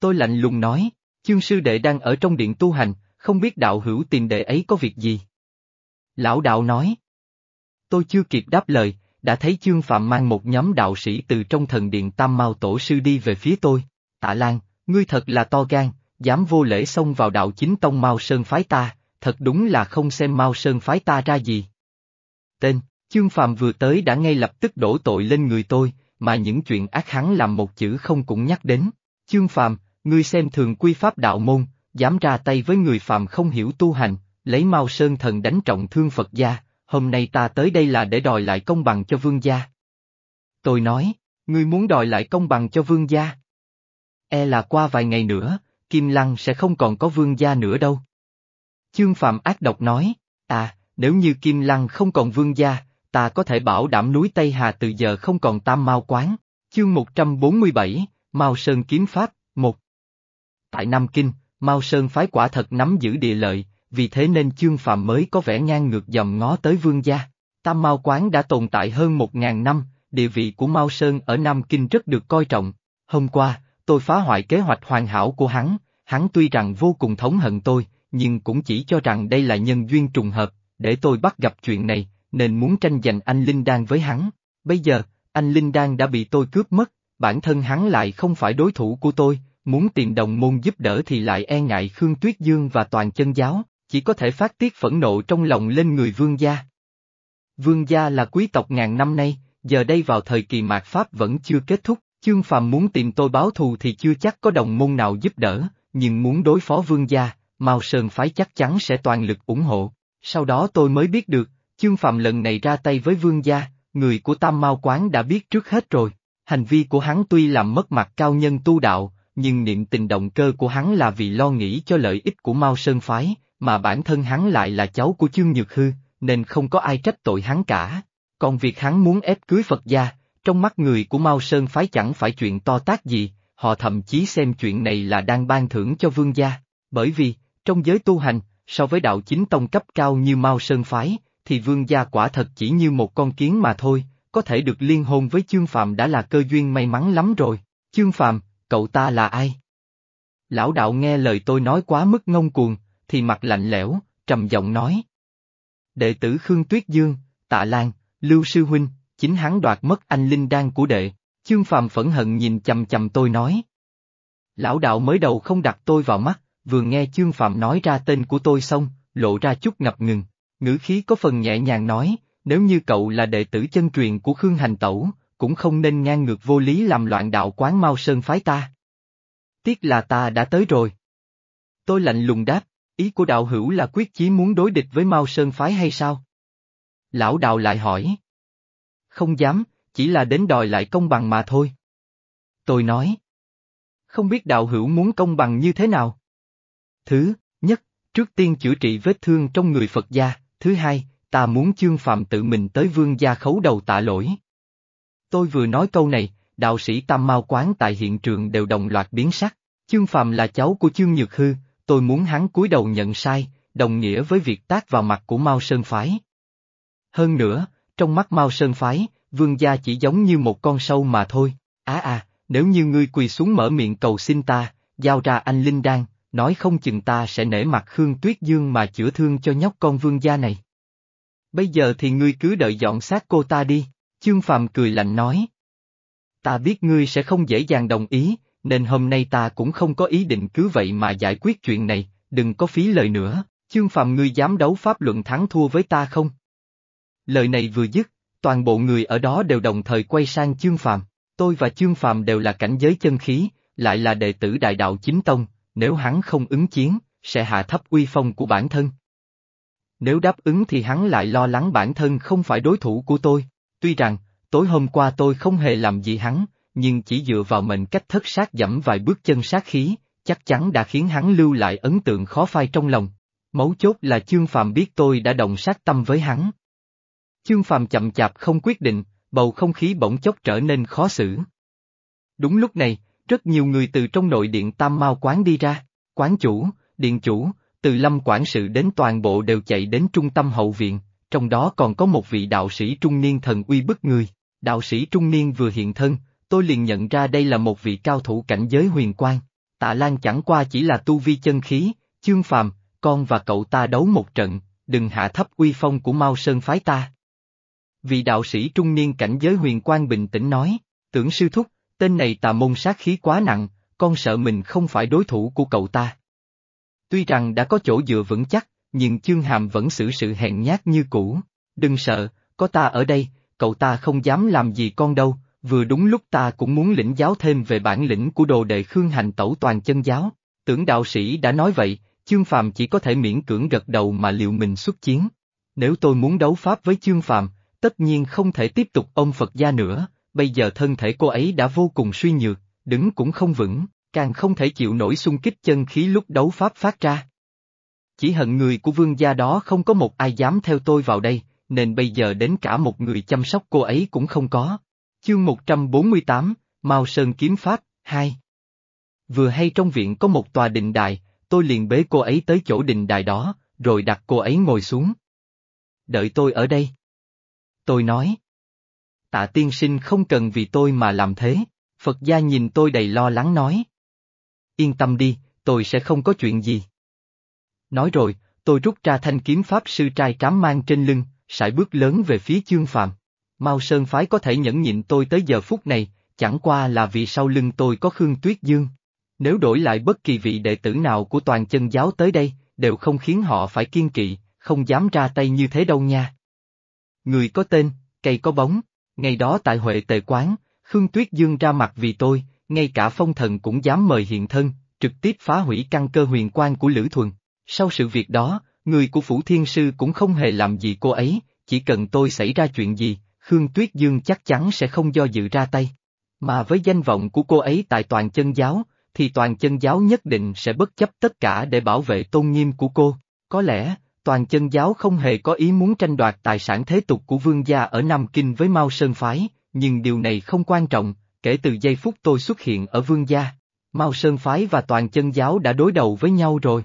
Tôi lạnh lùng nói, chương sư đệ đang ở trong điện tu hành, không biết đạo hữu tìm đệ ấy có việc gì. Lão đạo nói. Tôi chưa kịp đáp lời, đã thấy chương phạm mang một nhóm đạo sĩ từ trong thần điện Tam Mao Tổ Sư đi về phía tôi. Tạ Lan, ngươi thật là to gan, dám vô lễ xông vào đạo chính tông Mao Sơn phái ta, thật đúng là không xem Mao Sơn phái ta ra gì. Tên, chương phạm vừa tới đã ngay lập tức đổ tội lên người tôi, mà những chuyện ác hắn làm một chữ không cũng nhắc đến. Chương phạm, ngươi xem thường quy pháp đạo môn, dám ra tay với người phạm không hiểu tu hành, lấy Mao Sơn thần đánh trọng thương Phật gia, hôm nay ta tới đây là để đòi lại công bằng cho vương gia. Tôi nói, ngươi muốn đòi lại công bằng cho vương gia. E là qua vài ngày nữa, Kim Lăng sẽ không còn có vương gia nữa đâu. Chương Phạm ác độc nói, à, nếu như Kim Lăng không còn vương gia, ta có thể bảo đảm núi Tây Hà từ giờ không còn tam mau quán. Chương 147, Mao Sơn Kiếm Pháp, Tại Nam Kinh, Mao Sơn phái quả thật nắm giữ địa lợi, vì thế nên chương phàm mới có vẻ ngang ngược dòm ngó tới vương gia. Tam Mao Quán đã tồn tại hơn một ngàn năm, địa vị của Mao Sơn ở Nam Kinh rất được coi trọng. Hôm qua, tôi phá hoại kế hoạch hoàn hảo của hắn, hắn tuy rằng vô cùng thống hận tôi, nhưng cũng chỉ cho rằng đây là nhân duyên trùng hợp, để tôi bắt gặp chuyện này, nên muốn tranh giành anh Linh Đan với hắn. Bây giờ, anh Linh Đan đã bị tôi cướp mất, bản thân hắn lại không phải đối thủ của tôi, muốn tìm đồng môn giúp đỡ thì lại e ngại Khương Tuyết Dương và toàn chân giáo, chỉ có thể phát tiết phẫn nộ trong lòng lên người vương gia. Vương gia là quý tộc ngàn năm nay, giờ đây vào thời kỳ mạt Pháp vẫn chưa kết thúc, chương phàm muốn tìm tôi báo thù thì chưa chắc có đồng môn nào giúp đỡ, nhưng muốn đối phó vương gia, Mao Sơn phái chắc chắn sẽ toàn lực ủng hộ. Sau đó tôi mới biết được, chương phàm lần này ra tay với vương gia, người của Tam Mao Quán đã biết trước hết rồi. Hành vi của hắn tuy làm mất mặt cao nhân tu đạo, nhưng niệm tình động cơ của hắn là vì lo nghĩ cho lợi ích của Mao Sơn Phái, mà bản thân hắn lại là cháu của Chương Nhược Hư, nên không có ai trách tội hắn cả. Còn việc hắn muốn ép cưới Phật gia, trong mắt người của Mao Sơn Phái chẳng phải chuyện to tác gì, họ thậm chí xem chuyện này là đang ban thưởng cho vương gia, bởi vì, trong giới tu hành, so với đạo chính tông cấp cao như Mao Sơn Phái, thì vương gia quả thật chỉ như một con kiến mà thôi, có thể được liên hôn với Chương Phạm đã là cơ duyên may mắn lắm rồi. Chương Phạm, cậu ta là ai? Lão đạo nghe lời tôi nói quá mức ngông cuồng, thì mặt lạnh lẽo, trầm giọng nói. Đệ tử Khương Tuyết Dương, Tạ Lan, Lưu Sư Huynh, chính hắn đoạt mất anh linh đan của đệ, Chương Phạm phẫn hận nhìn chầm chầm tôi nói. Lão đạo mới đầu không đặt tôi vào mắt, vừa nghe Chương Phạm nói ra tên của tôi xong, lộ ra chút ngập ngừng, ngữ khí có phần nhẹ nhàng nói, nếu như cậu là đệ tử chân truyền của Khương Hành Tẩu, cũng không nên ngang ngược vô lý làm loạn đạo quán Mao Sơn phái ta. Tiếc là ta đã tới rồi. Tôi lạnh lùng đáp, ý của đạo hữu là quyết chí muốn đối địch với Mao Sơn phái hay sao? Lão đạo lại hỏi. Không dám, chỉ là đến đòi lại công bằng mà thôi. Tôi nói. Không biết đạo hữu muốn công bằng như thế nào? Thứ nhất, trước tiên chữa trị vết thương trong người Phật gia, thứ hai, ta muốn chương phạm tự mình tới vương gia khấu đầu tạ lỗi. Tôi vừa nói câu này, đạo sĩ Tam Mao Quán tại hiện trường đều đồng loạt biến sắc. Chương Phạm là cháu của Chương Nhược Hư, tôi muốn hắn cúi đầu nhận sai, đồng nghĩa với việc tác vào mặt của Mao Sơn Phái. Hơn nữa, trong mắt Mao Sơn Phái, vương gia chỉ giống như một con sâu mà thôi. Á à, à, nếu như ngươi quỳ xuống mở miệng cầu xin ta, giao ra anh Linh Đan, nói không chừng ta sẽ nể mặt Khương Tuyết Dương mà chữa thương cho nhóc con vương gia này. Bây giờ thì ngươi cứ đợi dọn xác cô ta đi. Chương Phạm cười lạnh nói. Ta biết ngươi sẽ không dễ dàng đồng ý, nên hôm nay ta cũng không có ý định cứ vậy mà giải quyết chuyện này, đừng có phí lời nữa, Chương Phạm, ngươi dám đấu pháp luận thắng thua với ta không? Lời này vừa dứt, toàn bộ người ở đó đều đồng thời quay sang Chương Phạm. tôi và Chương Phạm đều là cảnh giới chân khí, lại là đệ tử đại đạo chính tông, nếu hắn không ứng chiến, sẽ hạ thấp uy phong của bản thân. Nếu đáp ứng thì hắn lại lo lắng bản thân không phải đối thủ của tôi. Tuy rằng, tối hôm qua tôi không hề làm gì hắn, nhưng chỉ dựa vào mệnh cách thất sát dẫm vài bước chân sát khí, chắc chắn đã khiến hắn lưu lại ấn tượng khó phai trong lòng. Mấu chốt là Chương Phạm biết tôi đã động sát tâm với hắn. Chương Phạm chậm chạp không quyết định, bầu không khí bỗng chốc trở nên khó xử. Đúng lúc này, rất nhiều người từ trong nội điện Tam Mao quán đi ra, quán chủ, điện chủ, từ lâm quản sự đến toàn bộ đều chạy đến trung tâm hậu viện, trong đó còn có một vị đạo sĩ trung niên thần uy bức người. Đạo sĩ trung niên vừa hiện thân, tôi liền nhận ra đây là một vị cao thủ cảnh giới huyền quang. Tạ Lan chẳng qua chỉ là tu vi chân khí, chương phàm, con và cậu ta đấu một trận, đừng hạ thấp uy phong của Mao Sơn phái ta. Vị đạo sĩ trung niên cảnh giới huyền quang bình tĩnh nói, tưởng sư thúc, tên này tà môn sát khí quá nặng, con sợ mình không phải đối thủ của cậu ta. Tuy rằng đã có chỗ dựa vững chắc, nhưng chương hàm vẫn xử sự hèn nhát như cũ. Đừng sợ, có ta ở đây, cậu ta không dám làm gì con đâu, vừa đúng lúc ta cũng muốn lĩnh giáo thêm về bản lĩnh của đồ đệ Khương Hành Tẩu toàn chân giáo. Tưởng đạo sĩ đã nói vậy, chương phàm chỉ có thể miễn cưỡng gật đầu mà liệu mình xuất chiến. Nếu tôi muốn đấu pháp với chương phàm, tất nhiên không thể tiếp tục ông Phật gia nữa, bây giờ thân thể cô ấy đã vô cùng suy nhược, đứng cũng không vững, càng không thể chịu nổi xung kích chân khí lúc đấu pháp phát ra. Chỉ hận người của vương gia đó không có một ai dám theo tôi vào đây, nên bây giờ đến cả một người chăm sóc cô ấy cũng không có. Chương 148, Mao Sơn Kiếm Pháp, 2 Vừa hay trong viện có một tòa đình đài, tôi liền bế cô ấy tới chỗ đình đài đó, rồi đặt cô ấy ngồi xuống. Đợi tôi ở đây. Tôi nói. Tạ tiên sinh không cần vì tôi mà làm thế, Phật gia nhìn tôi đầy lo lắng nói. Yên tâm đi, tôi sẽ không có chuyện gì. Nói rồi, tôi rút ra thanh kiếm pháp sư trai trám mang trên lưng, sải bước lớn về phía chương phàm. Mao Sơn Phái có thể nhẫn nhịn tôi tới giờ phút này, chẳng qua là vì sau lưng tôi có Khương Tuyết Dương. Nếu đổi lại bất kỳ vị đệ tử nào của toàn chân giáo tới đây, đều không khiến họ phải kiên kỵ, không dám ra tay như thế đâu nha. Người có tên, cây có bóng, ngày đó tại Huệ Tề Quán, Khương Tuyết Dương ra mặt vì tôi, ngay cả phong thần cũng dám mời hiện thân, trực tiếp phá hủy căn cơ huyền quan của Lữ Thuần. Sau sự việc đó, người của Phủ Thiên Sư cũng không hề làm gì cô ấy, chỉ cần tôi xảy ra chuyện gì, Khương Tuyết Dương chắc chắn sẽ không do dự ra tay. Mà với danh vọng của cô ấy tại toàn chân giáo, thì toàn chân giáo nhất định sẽ bất chấp tất cả để bảo vệ tôn nghiêm của cô. Có lẽ, toàn chân giáo không hề có ý muốn tranh đoạt tài sản thế tục của vương gia ở Nam Kinh với Mao Sơn Phái, nhưng điều này không quan trọng, kể từ giây phút tôi xuất hiện ở vương gia, Mao Sơn Phái và toàn chân giáo đã đối đầu với nhau rồi.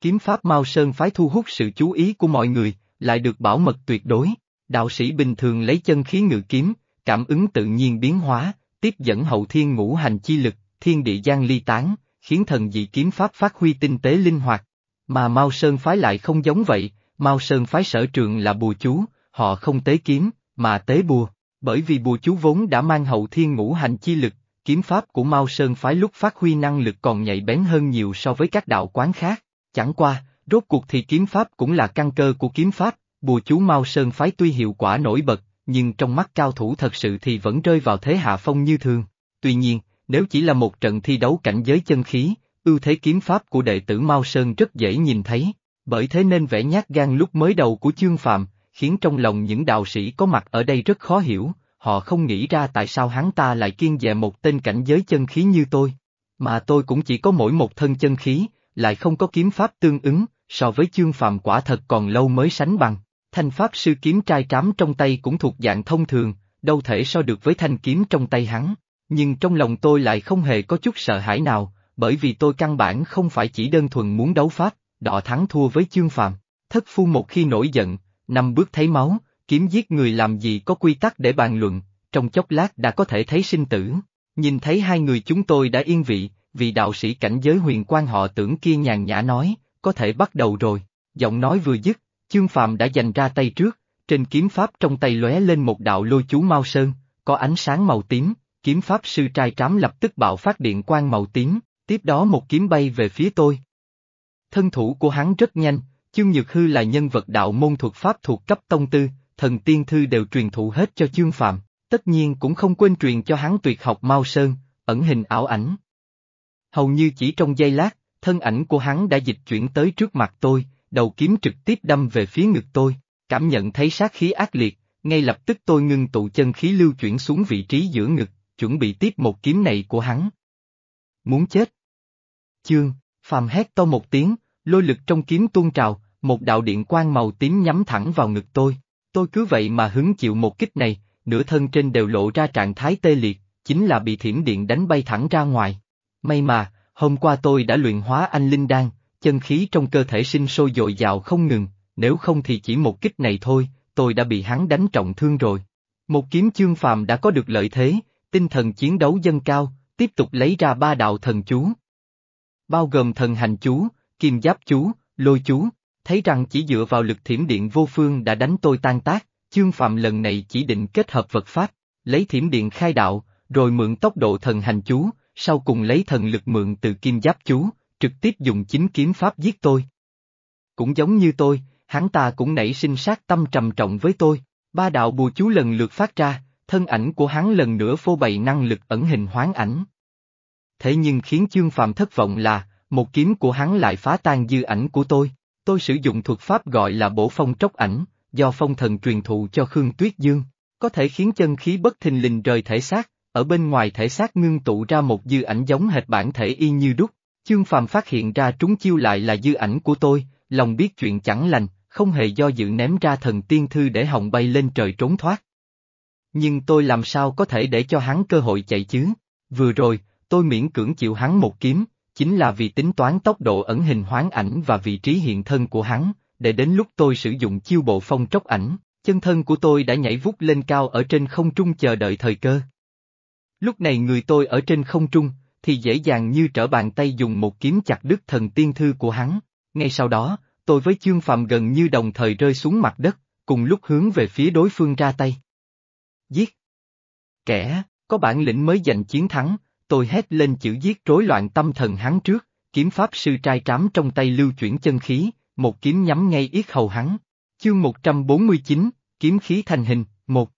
Kiếm pháp Mao Sơn Phái thu hút sự chú ý của mọi người, lại được bảo mật tuyệt đối, đạo sĩ bình thường lấy chân khí ngự kiếm, cảm ứng tự nhiên biến hóa, tiếp dẫn hậu thiên ngũ hành chi lực, thiên địa gian ly tán, khiến thần dị kiếm pháp phát huy tinh tế linh hoạt. Mà Mao Sơn Phái lại không giống vậy, Mao Sơn Phái sở trường là bùa chú, họ không tế kiếm, mà tế bùa. Bởi vì bùa chú vốn đã mang hậu thiên ngũ hành chi lực, kiếm pháp của Mao Sơn phái lúc phát huy năng lực còn nhạy bén hơn nhiều so với các đạo quán khác. Chẳng qua, rốt cuộc thì kiếm pháp cũng là căn cơ của kiếm pháp, bùa chú Mao Sơn phái tuy hiệu quả nổi bật, nhưng trong mắt cao thủ thật sự thì vẫn rơi vào thế hạ phong như thường. Tuy nhiên, nếu chỉ là một trận thi đấu cảnh giới chân khí, ưu thế kiếm pháp của đệ tử Mao Sơn rất dễ nhìn thấy, bởi thế nên vẻ nhát gan lúc mới đầu của chương phạm, khiến trong lòng những đạo sĩ có mặt ở đây rất khó hiểu, họ không nghĩ ra tại sao hắn ta lại kiên dè một tên cảnh giới chân khí như tôi. Mà tôi cũng chỉ có mỗi một thân chân khí, lại không có kiếm pháp tương ứng, so với chương phàm quả thật còn lâu mới sánh bằng. Thanh pháp sư kiếm trai trám trong tay cũng thuộc dạng thông thường, đâu thể so được với thanh kiếm trong tay hắn. Nhưng trong lòng tôi lại không hề có chút sợ hãi nào, bởi vì tôi căn bản không phải chỉ đơn thuần muốn đấu pháp, đọ thắng thua với chương phàm. Thất phu một khi nổi giận, năm bước thấy máu, kiếm giết người làm gì có quy tắc để bàn luận, trong chốc lát đã có thể thấy sinh tử. Nhìn thấy hai người chúng tôi đã yên vị, vì đạo sĩ cảnh giới huyền quan họ tưởng kia nhàn nhã nói, có thể bắt đầu rồi. Giọng nói vừa dứt, chương phàm đã dành ra tay trước, trên kiếm pháp trong tay lóe lên một đạo lôi chú mau sơn, có ánh sáng màu tím, kiếm pháp sư trai trám lập tức bạo phát điện quang màu tím, tiếp đó một kiếm bay về phía tôi. Thân thủ của hắn rất nhanh, Chương Nhược Hư là nhân vật đạo môn thuật pháp thuộc cấp tông tư, thần tiên thư đều truyền thụ hết cho Chương Phạm, tất nhiên cũng không quên truyền cho hắn tuyệt học Mao Sơn, ẩn hình ảo ảnh. Hầu như chỉ trong giây lát, thân ảnh của hắn đã dịch chuyển tới trước mặt tôi, đầu kiếm trực tiếp đâm về phía ngực tôi, cảm nhận thấy sát khí ác liệt, ngay lập tức tôi ngưng tụ chân khí lưu chuyển xuống vị trí giữa ngực, chuẩn bị tiếp một kiếm này của hắn. Muốn chết. Chương, phàm hét to một tiếng, lôi lực trong kiếm tuôn trào, một đạo điện quang màu tím nhắm thẳng vào ngực tôi. Tôi cứ vậy mà hứng chịu một kích này, nửa thân trên đều lộ ra trạng thái tê liệt, chính là bị thiểm điện đánh bay thẳng ra ngoài. May mà, hôm qua tôi đã luyện hóa anh linh đan, chân khí trong cơ thể sinh sôi dội dào không ngừng, nếu không thì chỉ một kích này thôi, tôi đã bị hắn đánh trọng thương rồi. Một kiếm chương phàm đã có được lợi thế, tinh thần chiến đấu dâng cao, tiếp tục lấy ra ba đạo thần chú. Bao gồm thần hành chú, kim giáp chú, lôi chú, thấy rằng chỉ dựa vào lực thiểm điện vô phương đã đánh tôi tan tác, chương phạm lần này chỉ định kết hợp vật pháp, lấy thiểm điện khai đạo, rồi mượn tốc độ thần hành chú, sau cùng lấy thần lực mượn từ kim giáp chú, trực tiếp dùng chính kiếm pháp giết tôi. Cũng giống như tôi, hắn ta cũng nảy sinh sát tâm trầm trọng với tôi, ba đạo bùa chú lần lượt phát ra, thân ảnh của hắn lần nữa phô bày năng lực ẩn hình hoán ảnh. Thế nhưng khiến chương phạm thất vọng là, một kiếm của hắn lại phá tan dư ảnh của tôi. Tôi sử dụng thuật pháp gọi là bổ phong tróc ảnh, do phong thần truyền thụ cho Khương Tuyết Dương, có thể khiến chân khí bất thình lình rời thể xác, ở bên ngoài thể xác ngưng tụ ra một dư ảnh giống hệt bản thể y như đúc. Chương Phàm phát hiện ra trúng chiêu lại là dư ảnh của tôi, lòng biết chuyện chẳng lành, không hề do dự ném ra thần tiên thư để hồng bay lên trời trốn thoát. Nhưng tôi làm sao có thể để cho hắn cơ hội chạy chứ? Vừa rồi, tôi miễn cưỡng chịu hắn một kiếm, chính là vì tính toán tốc độ ẩn hình hoán ảnh và vị trí hiện thân của hắn, để đến lúc tôi sử dụng chiêu bộ phong trốc ảnh, chân thân của tôi đã nhảy vút lên cao ở trên không trung chờ đợi thời cơ. Lúc này người tôi ở trên không trung, thì dễ dàng như trở bàn tay dùng một kiếm chặt đứt thần tiên thư của hắn. Ngay sau đó, tôi với chương phạm gần như đồng thời rơi xuống mặt đất, cùng lúc hướng về phía đối phương ra tay. Giết! Kẻ, có bản lĩnh mới giành chiến thắng, tôi hét lên chữ giết rối loạn tâm thần hắn trước, kiếm pháp sư trai trám trong tay lưu chuyển chân khí, một kiếm nhắm ngay yết hầu hắn. Chương 149, kiếm khí thành hình, một.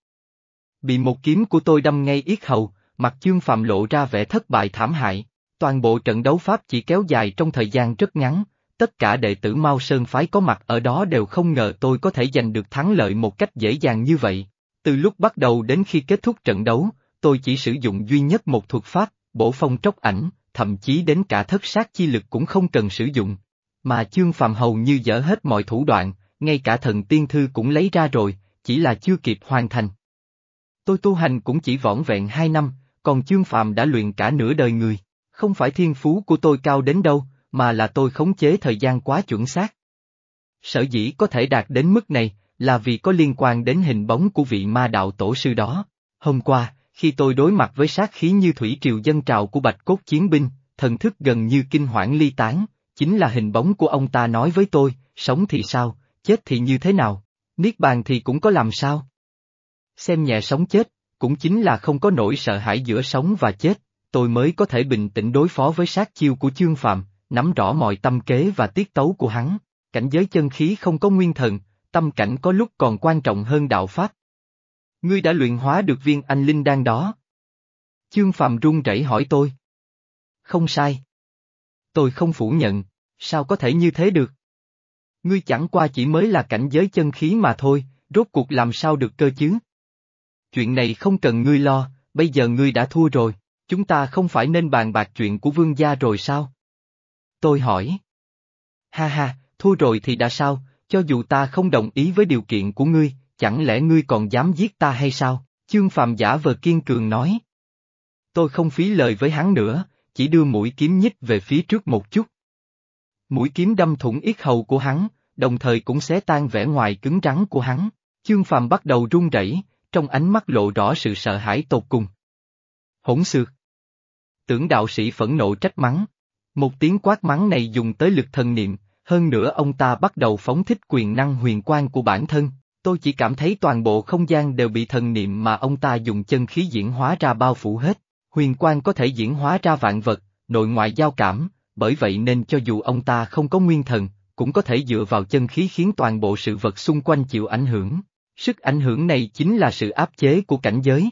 Bị một kiếm của tôi đâm ngay yết hầu, mặt chương phạm lộ ra vẻ thất bại thảm hại. Toàn bộ trận đấu pháp chỉ kéo dài trong thời gian rất ngắn, tất cả đệ tử Mao Sơn Phái có mặt ở đó đều không ngờ tôi có thể giành được thắng lợi một cách dễ dàng như vậy. Từ lúc bắt đầu đến khi kết thúc trận đấu, tôi chỉ sử dụng duy nhất một thuật pháp, bổ phong tróc ảnh, thậm chí đến cả thất sát chi lực cũng không cần sử dụng. Mà chương phạm hầu như dở hết mọi thủ đoạn, ngay cả thần tiên thư cũng lấy ra rồi, chỉ là chưa kịp hoàn thành. Tôi tu hành cũng chỉ vỏn vẹn hai năm, còn chương phàm đã luyện cả nửa đời người. Không phải thiên phú của tôi cao đến đâu, mà là tôi khống chế thời gian quá chuẩn xác. Sở dĩ có thể đạt đến mức này, là vì có liên quan đến hình bóng của vị ma đạo tổ sư đó. Hôm qua, khi tôi đối mặt với sát khí như thủy triều dân trào của bạch cốt chiến binh, thần thức gần như kinh hoảng ly tán, chính là hình bóng của ông ta nói với tôi, sống thì sao, chết thì như thế nào, niết bàn thì cũng có làm sao. Xem nhẹ sống chết, cũng chính là không có nỗi sợ hãi giữa sống và chết, tôi mới có thể bình tĩnh đối phó với sát chiêu của chương phạm, nắm rõ mọi tâm kế và tiết tấu của hắn, cảnh giới chân khí không có nguyên thần, tâm cảnh có lúc còn quan trọng hơn đạo pháp. Ngươi đã luyện hóa được viên anh linh đan đó. Chương Phạm run rẩy hỏi tôi. Không sai. Tôi không phủ nhận, sao có thể như thế được? Ngươi chẳng qua chỉ mới là cảnh giới chân khí mà thôi, rốt cuộc làm sao được cơ chứ? Chuyện này không cần ngươi lo, bây giờ ngươi đã thua rồi, chúng ta không phải nên bàn bạc chuyện của vương gia rồi sao? Tôi hỏi. Ha ha, thua rồi thì đã sao, cho dù ta không đồng ý với điều kiện của ngươi, chẳng lẽ ngươi còn dám giết ta hay sao? Chương Phạm giả vờ kiên cường nói. Tôi không phí lời với hắn nữa, chỉ đưa mũi kiếm nhích về phía trước một chút. Mũi kiếm đâm thủng yết hầu của hắn, đồng thời cũng xé tan vẻ ngoài cứng rắn của hắn. Chương Phạm bắt đầu run rẩy, trong ánh mắt lộ rõ sự sợ hãi tột cùng. Hỗn xược. Tưởng đạo sĩ phẫn nộ trách mắng. Một tiếng quát mắng này dùng tới lực thần niệm, hơn nữa ông ta bắt đầu phóng thích quyền năng huyền quang của bản thân, tôi chỉ cảm thấy toàn bộ không gian đều bị thần niệm mà ông ta dùng chân khí diễn hóa ra bao phủ hết. Huyền quang có thể diễn hóa ra vạn vật, nội ngoại giao cảm, bởi vậy nên cho dù ông ta không có nguyên thần, cũng có thể dựa vào chân khí khiến toàn bộ sự vật xung quanh chịu ảnh hưởng. Sức ảnh hưởng này chính là sự áp chế của cảnh giới.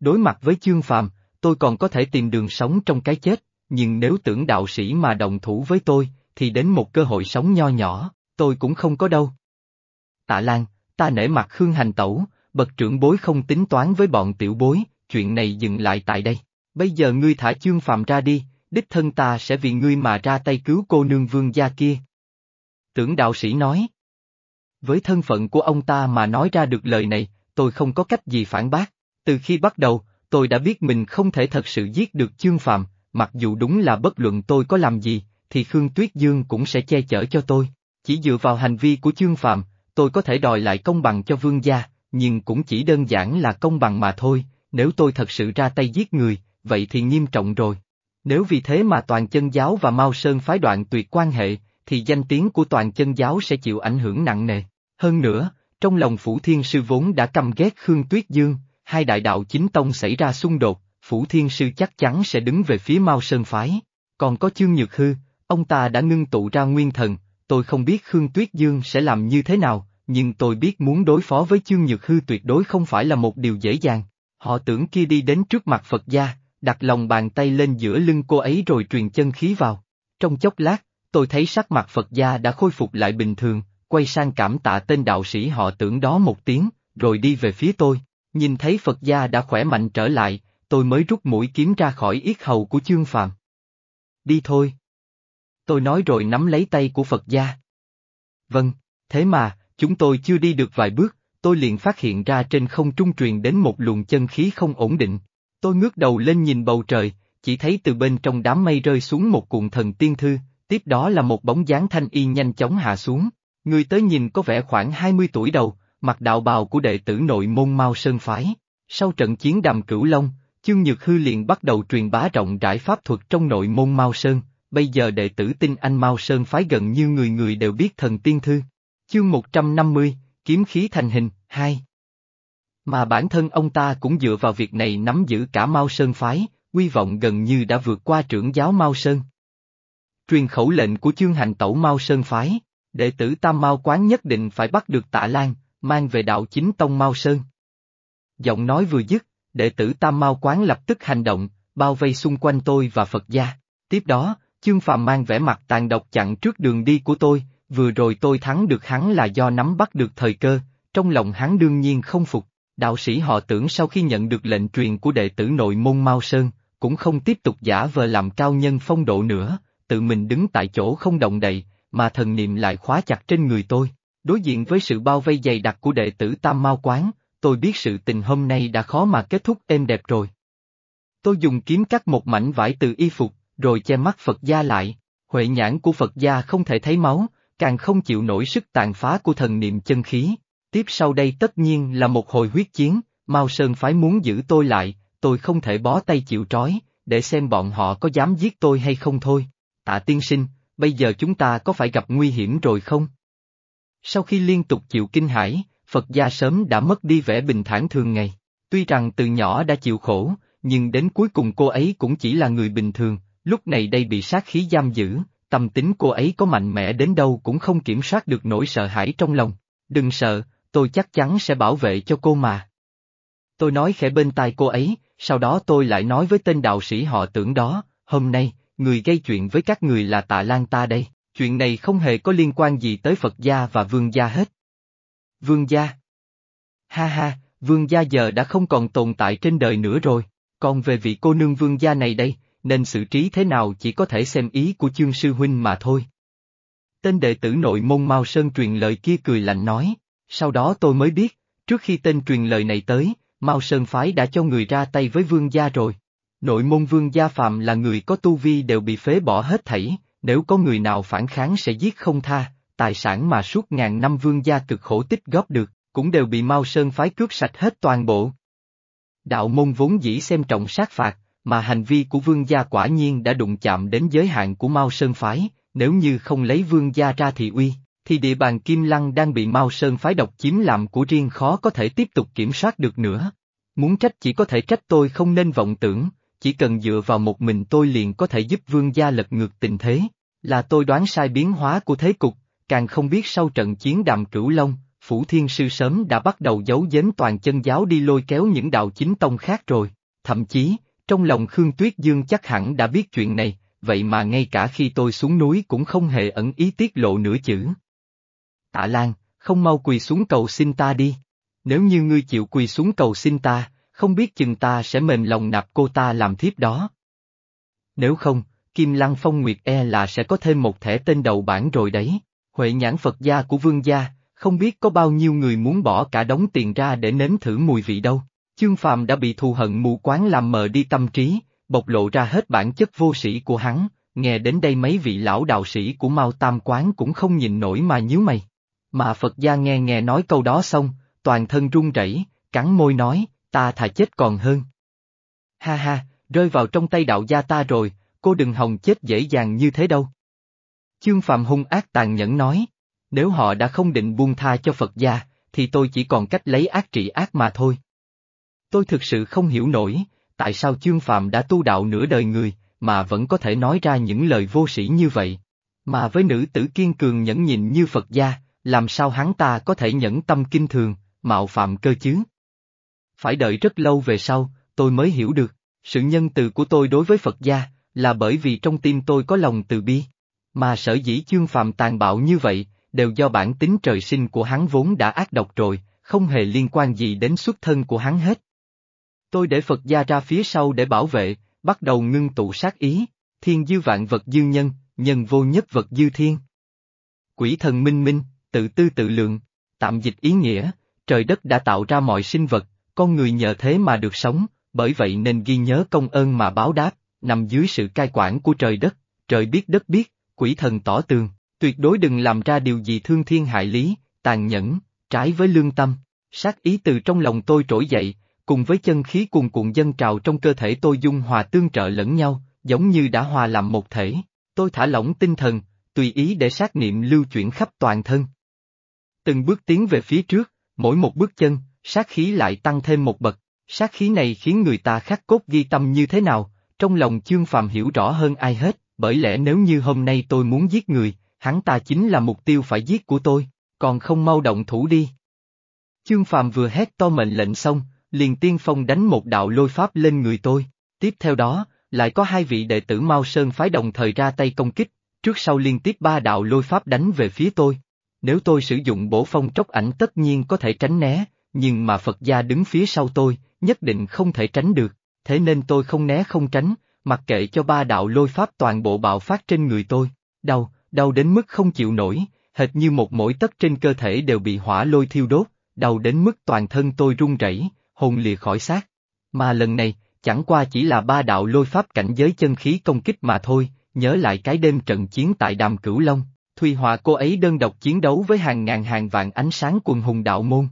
Đối mặt với chương phàm, tôi còn có thể tìm đường sống trong cái chết, nhưng nếu tưởng đạo sĩ mà đồng thủ với tôi, thì đến một cơ hội sống nho nhỏ, tôi cũng không có đâu. Tạ Lan, ta nể mặt Khương Hành Tẩu, bậc trưởng bối không tính toán với bọn tiểu bối, chuyện này dừng lại tại đây. Bây giờ ngươi thả chương phàm ra đi, đích thân ta sẽ vì ngươi mà ra tay cứu cô nương vương gia kia. Tưởng đạo sĩ nói. Với thân phận của ông ta mà nói ra được lời này, tôi không có cách gì phản bác. Từ khi bắt đầu, tôi đã biết mình không thể thật sự giết được chương phạm, mặc dù đúng là bất luận tôi có làm gì, thì Khương Tuyết Dương cũng sẽ che chở cho tôi. Chỉ dựa vào hành vi của chương phạm, tôi có thể đòi lại công bằng cho vương gia, nhưng cũng chỉ đơn giản là công bằng mà thôi, nếu tôi thật sự ra tay giết người, vậy thì nghiêm trọng rồi. Nếu vì thế mà toàn chân giáo và Mao Sơn phái đoạn tuyệt quan hệ, thì danh tiếng của toàn chân giáo sẽ chịu ảnh hưởng nặng nề. Hơn nữa, trong lòng Phủ Thiên Sư vốn đã căm ghét Khương Tuyết Dương, hai đại đạo chính tông xảy ra xung đột, Phủ Thiên Sư chắc chắn sẽ đứng về phía Mao Sơn phái. Còn có Chương Nhược Hư, ông ta đã ngưng tụ ra nguyên thần, tôi không biết Khương Tuyết Dương sẽ làm như thế nào, nhưng tôi biết muốn đối phó với Chương Nhược Hư tuyệt đối không phải là một điều dễ dàng. Họ tưởng kia đi đến trước mặt Phật gia, đặt lòng bàn tay lên giữa lưng cô ấy rồi truyền chân khí vào. Trong chốc lát, tôi thấy sắc mặt Phật gia đã khôi phục lại bình thường, quay sang cảm tạ tên đạo sĩ họ tưởng đó một tiếng, rồi đi về phía tôi. Nhìn thấy Phật gia đã khỏe mạnh trở lại, tôi mới rút mũi kiếm ra khỏi yết hầu của chương phàm. Đi thôi. Tôi nói rồi nắm lấy tay của Phật gia. Vâng, thế mà, chúng tôi chưa đi được vài bước, tôi liền phát hiện ra trên không trung truyền đến một luồng chân khí không ổn định. Tôi ngước đầu lên nhìn bầu trời, chỉ thấy từ bên trong đám mây rơi xuống một cuộn thần tiên thư, tiếp đó là một bóng dáng thanh y nhanh chóng hạ xuống. Người tới nhìn có vẻ khoảng 20 tuổi đầu, mặc đạo bào của đệ tử nội môn Mao Sơn Phái. Sau trận chiến đàm cửu Long, Chương Nhược Hư liền bắt đầu truyền bá rộng rãi pháp thuật trong nội môn Mao Sơn, bây giờ đệ tử tinh anh Mao Sơn Phái gần như người người đều biết thần tiên thư. Chương 150, Kiếm khí thành hình, 2 Mà bản thân ông ta cũng dựa vào việc này nắm giữ cả Mao Sơn Phái, quy vọng gần như đã vượt qua trưởng giáo Mao Sơn. Truyền khẩu lệnh của chương hành tẩu Mao Sơn Phái, đệ tử Tam Mao Quán nhất định phải bắt được tạ Lan, mang về đạo chính tông Mao Sơn. Giọng nói vừa dứt, đệ tử Tam Mao Quán lập tức hành động, bao vây xung quanh tôi và Phật gia. Tiếp đó, Chương phàm mang vẻ mặt tàn độc chặn trước đường đi của tôi, vừa rồi tôi thắng được hắn là do nắm bắt được thời cơ, trong lòng hắn đương nhiên không phục. Đạo sĩ họ tưởng sau khi nhận được lệnh truyền của đệ tử nội môn Mao Sơn, cũng không tiếp tục giả vờ làm cao nhân phong độ nữa, tự mình đứng tại chỗ không động đậy, mà thần niệm lại khóa chặt trên người tôi. Đối diện với sự bao vây dày đặc của đệ tử Tam Mao Quán, tôi biết sự tình hôm nay đã khó mà kết thúc êm đẹp rồi. Tôi dùng kiếm cắt một mảnh vải từ y phục, rồi che mắt Phật gia lại. Huệ nhãn của Phật gia không thể thấy máu, càng không chịu nổi sức tàn phá của thần niệm chân khí. Tiếp sau đây tất nhiên là một hồi huyết chiến, Mao Sơn phái muốn giữ tôi lại, tôi không thể bó tay chịu trói, để xem bọn họ có dám giết tôi hay không thôi. Tạ tiên sinh, bây giờ chúng ta có phải gặp nguy hiểm rồi không? Sau khi liên tục chịu kinh hãi, Phật gia sớm đã mất đi vẻ bình thản thường ngày. Tuy rằng từ nhỏ đã chịu khổ, nhưng đến cuối cùng cô ấy cũng chỉ là người bình thường, lúc này đây bị sát khí giam giữ, tâm tính cô ấy có mạnh mẽ đến đâu cũng không kiểm soát được nỗi sợ hãi trong lòng. Đừng sợ, tôi chắc chắn sẽ bảo vệ cho cô mà. Tôi nói khẽ bên tai cô ấy, sau đó tôi lại nói với tên đạo sĩ họ tưởng đó, hôm nay, người gây chuyện với các người là tạ lan ta đây, chuyện này không hề có liên quan gì tới Phật gia và vương gia hết. Vương gia Ha ha, vương gia giờ đã không còn tồn tại trên đời nữa rồi, còn về vị cô nương vương gia này đây, nên xử trí thế nào chỉ có thể xem ý của chương sư huynh mà thôi. Tên đệ tử nội môn Mao Sơn truyền lời kia cười lạnh nói, sau đó tôi mới biết, trước khi tên truyền lời này tới, Mao Sơn Phái đã cho người ra tay với vương gia rồi. Nội môn vương gia phạm là người có tu vi đều bị phế bỏ hết thảy, nếu có người nào phản kháng sẽ giết không tha, tài sản mà suốt ngàn năm vương gia cực khổ tích góp được, cũng đều bị Mao Sơn Phái cướp sạch hết toàn bộ. Đạo môn vốn dĩ xem trọng sát phạt, mà hành vi của vương gia quả nhiên đã đụng chạm đến giới hạn của Mao Sơn Phái, nếu như không lấy vương gia ra thì uy, thì địa bàn Kim Lăng đang bị Mao Sơn Phái độc chiếm làm của riêng khó có thể tiếp tục kiểm soát được nữa. Muốn trách chỉ có thể trách tôi không nên vọng tưởng, chỉ cần dựa vào một mình tôi liền có thể giúp vương gia lật ngược tình thế, là tôi đoán sai biến hóa của thế cục, càng không biết sau trận chiến đàm cửu long, Phủ Thiên Sư sớm đã bắt đầu giấu giếm toàn chân giáo đi lôi kéo những đạo chính tông khác rồi, thậm chí, trong lòng Khương Tuyết Dương chắc hẳn đã biết chuyện này, vậy mà ngay cả khi tôi xuống núi cũng không hề ẩn ý tiết lộ nửa chữ. Tạ Lan, không mau quỳ xuống cầu xin ta đi. Nếu như ngươi chịu quỳ xuống cầu xin ta, không biết chừng ta sẽ mềm lòng nạp cô ta làm thiếp đó. Nếu không, Kim Lăng Phong Nguyệt e là sẽ có thêm một thẻ tên đầu bản rồi đấy. Huệ nhãn Phật gia của vương gia, không biết có bao nhiêu người muốn bỏ cả đống tiền ra để nếm thử mùi vị đâu. Chương Phàm đã bị thù hận mù quáng làm mờ đi tâm trí, bộc lộ ra hết bản chất vô sĩ của hắn, nghe đến đây mấy vị lão đạo sĩ của Mao Tam Quán cũng không nhìn nổi mà nhíu mày. Mà Phật gia nghe nghe nói câu đó xong, toàn thân run rẩy, cắn môi nói, ta thà chết còn hơn. Ha ha, rơi vào trong tay đạo gia ta rồi, cô đừng hòng chết dễ dàng như thế đâu. Chương Phạm hung ác tàn nhẫn nói, nếu họ đã không định buông tha cho Phật gia, thì tôi chỉ còn cách lấy ác trị ác mà thôi. Tôi thực sự không hiểu nổi, tại sao Chương Phạm đã tu đạo nửa đời người, mà vẫn có thể nói ra những lời vô sĩ như vậy. Mà với nữ tử kiên cường nhẫn nhịn như Phật gia, làm sao hắn ta có thể nhẫn tâm kinh thường, mạo phạm cơ chứ? Phải đợi rất lâu về sau, tôi mới hiểu được, sự nhân từ của tôi đối với Phật gia, là bởi vì trong tim tôi có lòng từ bi. Mà sở dĩ chương phàm tàn bạo như vậy, đều do bản tính trời sinh của hắn vốn đã ác độc rồi, không hề liên quan gì đến xuất thân của hắn hết. Tôi để Phật gia ra phía sau để bảo vệ, bắt đầu ngưng tụ sát ý, thiên dư vạn vật dư nhân, nhân vô nhất vật dư thiên. Quỷ thần minh minh, tự tư tự lượng, tạm dịch ý nghĩa, trời đất đã tạo ra mọi sinh vật, con người nhờ thế mà được sống, bởi vậy nên ghi nhớ công ơn mà báo đáp, nằm dưới sự cai quản của trời đất, trời biết đất biết, quỷ thần tỏ tường, tuyệt đối đừng làm ra điều gì thương thiên hại lý, tàn nhẫn, trái với lương tâm. Sát ý từ trong lòng tôi trỗi dậy, cùng với chân khí cuồn cuộn dân trào trong cơ thể tôi dung hòa tương trợ lẫn nhau, giống như đã hòa làm một thể. Tôi thả lỏng tinh thần, tùy ý để sát niệm lưu chuyển khắp toàn thân. Từng bước tiến về phía trước, mỗi một bước chân, sát khí lại tăng thêm một bậc. Sát khí này khiến người ta khắc cốt ghi tâm như thế nào, trong lòng chương phàm hiểu rõ hơn ai hết, bởi lẽ nếu như hôm nay tôi muốn giết người, hắn ta chính là mục tiêu phải giết của tôi, còn không mau động thủ đi. Chương phàm vừa hét to mệnh lệnh xong, liền tiên phong đánh một đạo lôi pháp lên người tôi, tiếp theo đó, lại có hai vị đệ tử Mao Sơn phái đồng thời ra tay công kích, trước sau liên tiếp ba đạo lôi pháp đánh về phía tôi. Nếu tôi sử dụng bổ phong tróc ảnh tất nhiên có thể tránh né, nhưng mà Phật gia đứng phía sau tôi, nhất định không thể tránh được, thế nên tôi không né không tránh, mặc kệ cho ba đạo lôi pháp toàn bộ bạo phát trên người tôi. Đau, đau đến mức không chịu nổi, hệt như một mỗi tấc trên cơ thể đều bị hỏa lôi thiêu đốt, đau đến mức toàn thân tôi run rẩy, hồn lìa khỏi xác. Mà lần này, chẳng qua chỉ là ba đạo lôi pháp cảnh giới chân khí công kích mà thôi, nhớ lại cái đêm trận chiến tại đàm cửu long, Thùy Hòa cô ấy đơn độc chiến đấu với hàng ngàn hàng vạn ánh sáng quần hùng đạo môn.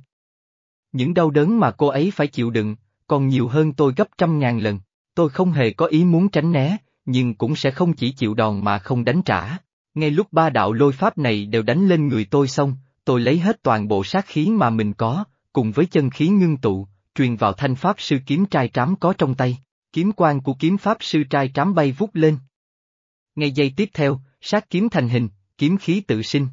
Những đau đớn mà cô ấy phải chịu đựng, còn nhiều hơn tôi gấp trăm ngàn lần, tôi không hề có ý muốn tránh né, nhưng cũng sẽ không chỉ chịu đòn mà không đánh trả. Ngay lúc ba đạo lôi pháp này đều đánh lên người tôi xong, tôi lấy hết toàn bộ sát khí mà mình có, cùng với chân khí ngưng tụ, truyền vào thanh pháp sư kiếm trai trám có trong tay, kiếm quan của kiếm pháp sư trai trám bay vút lên. Ngay giây tiếp theo, sát kiếm thành hình, kiếm khí tự sinh.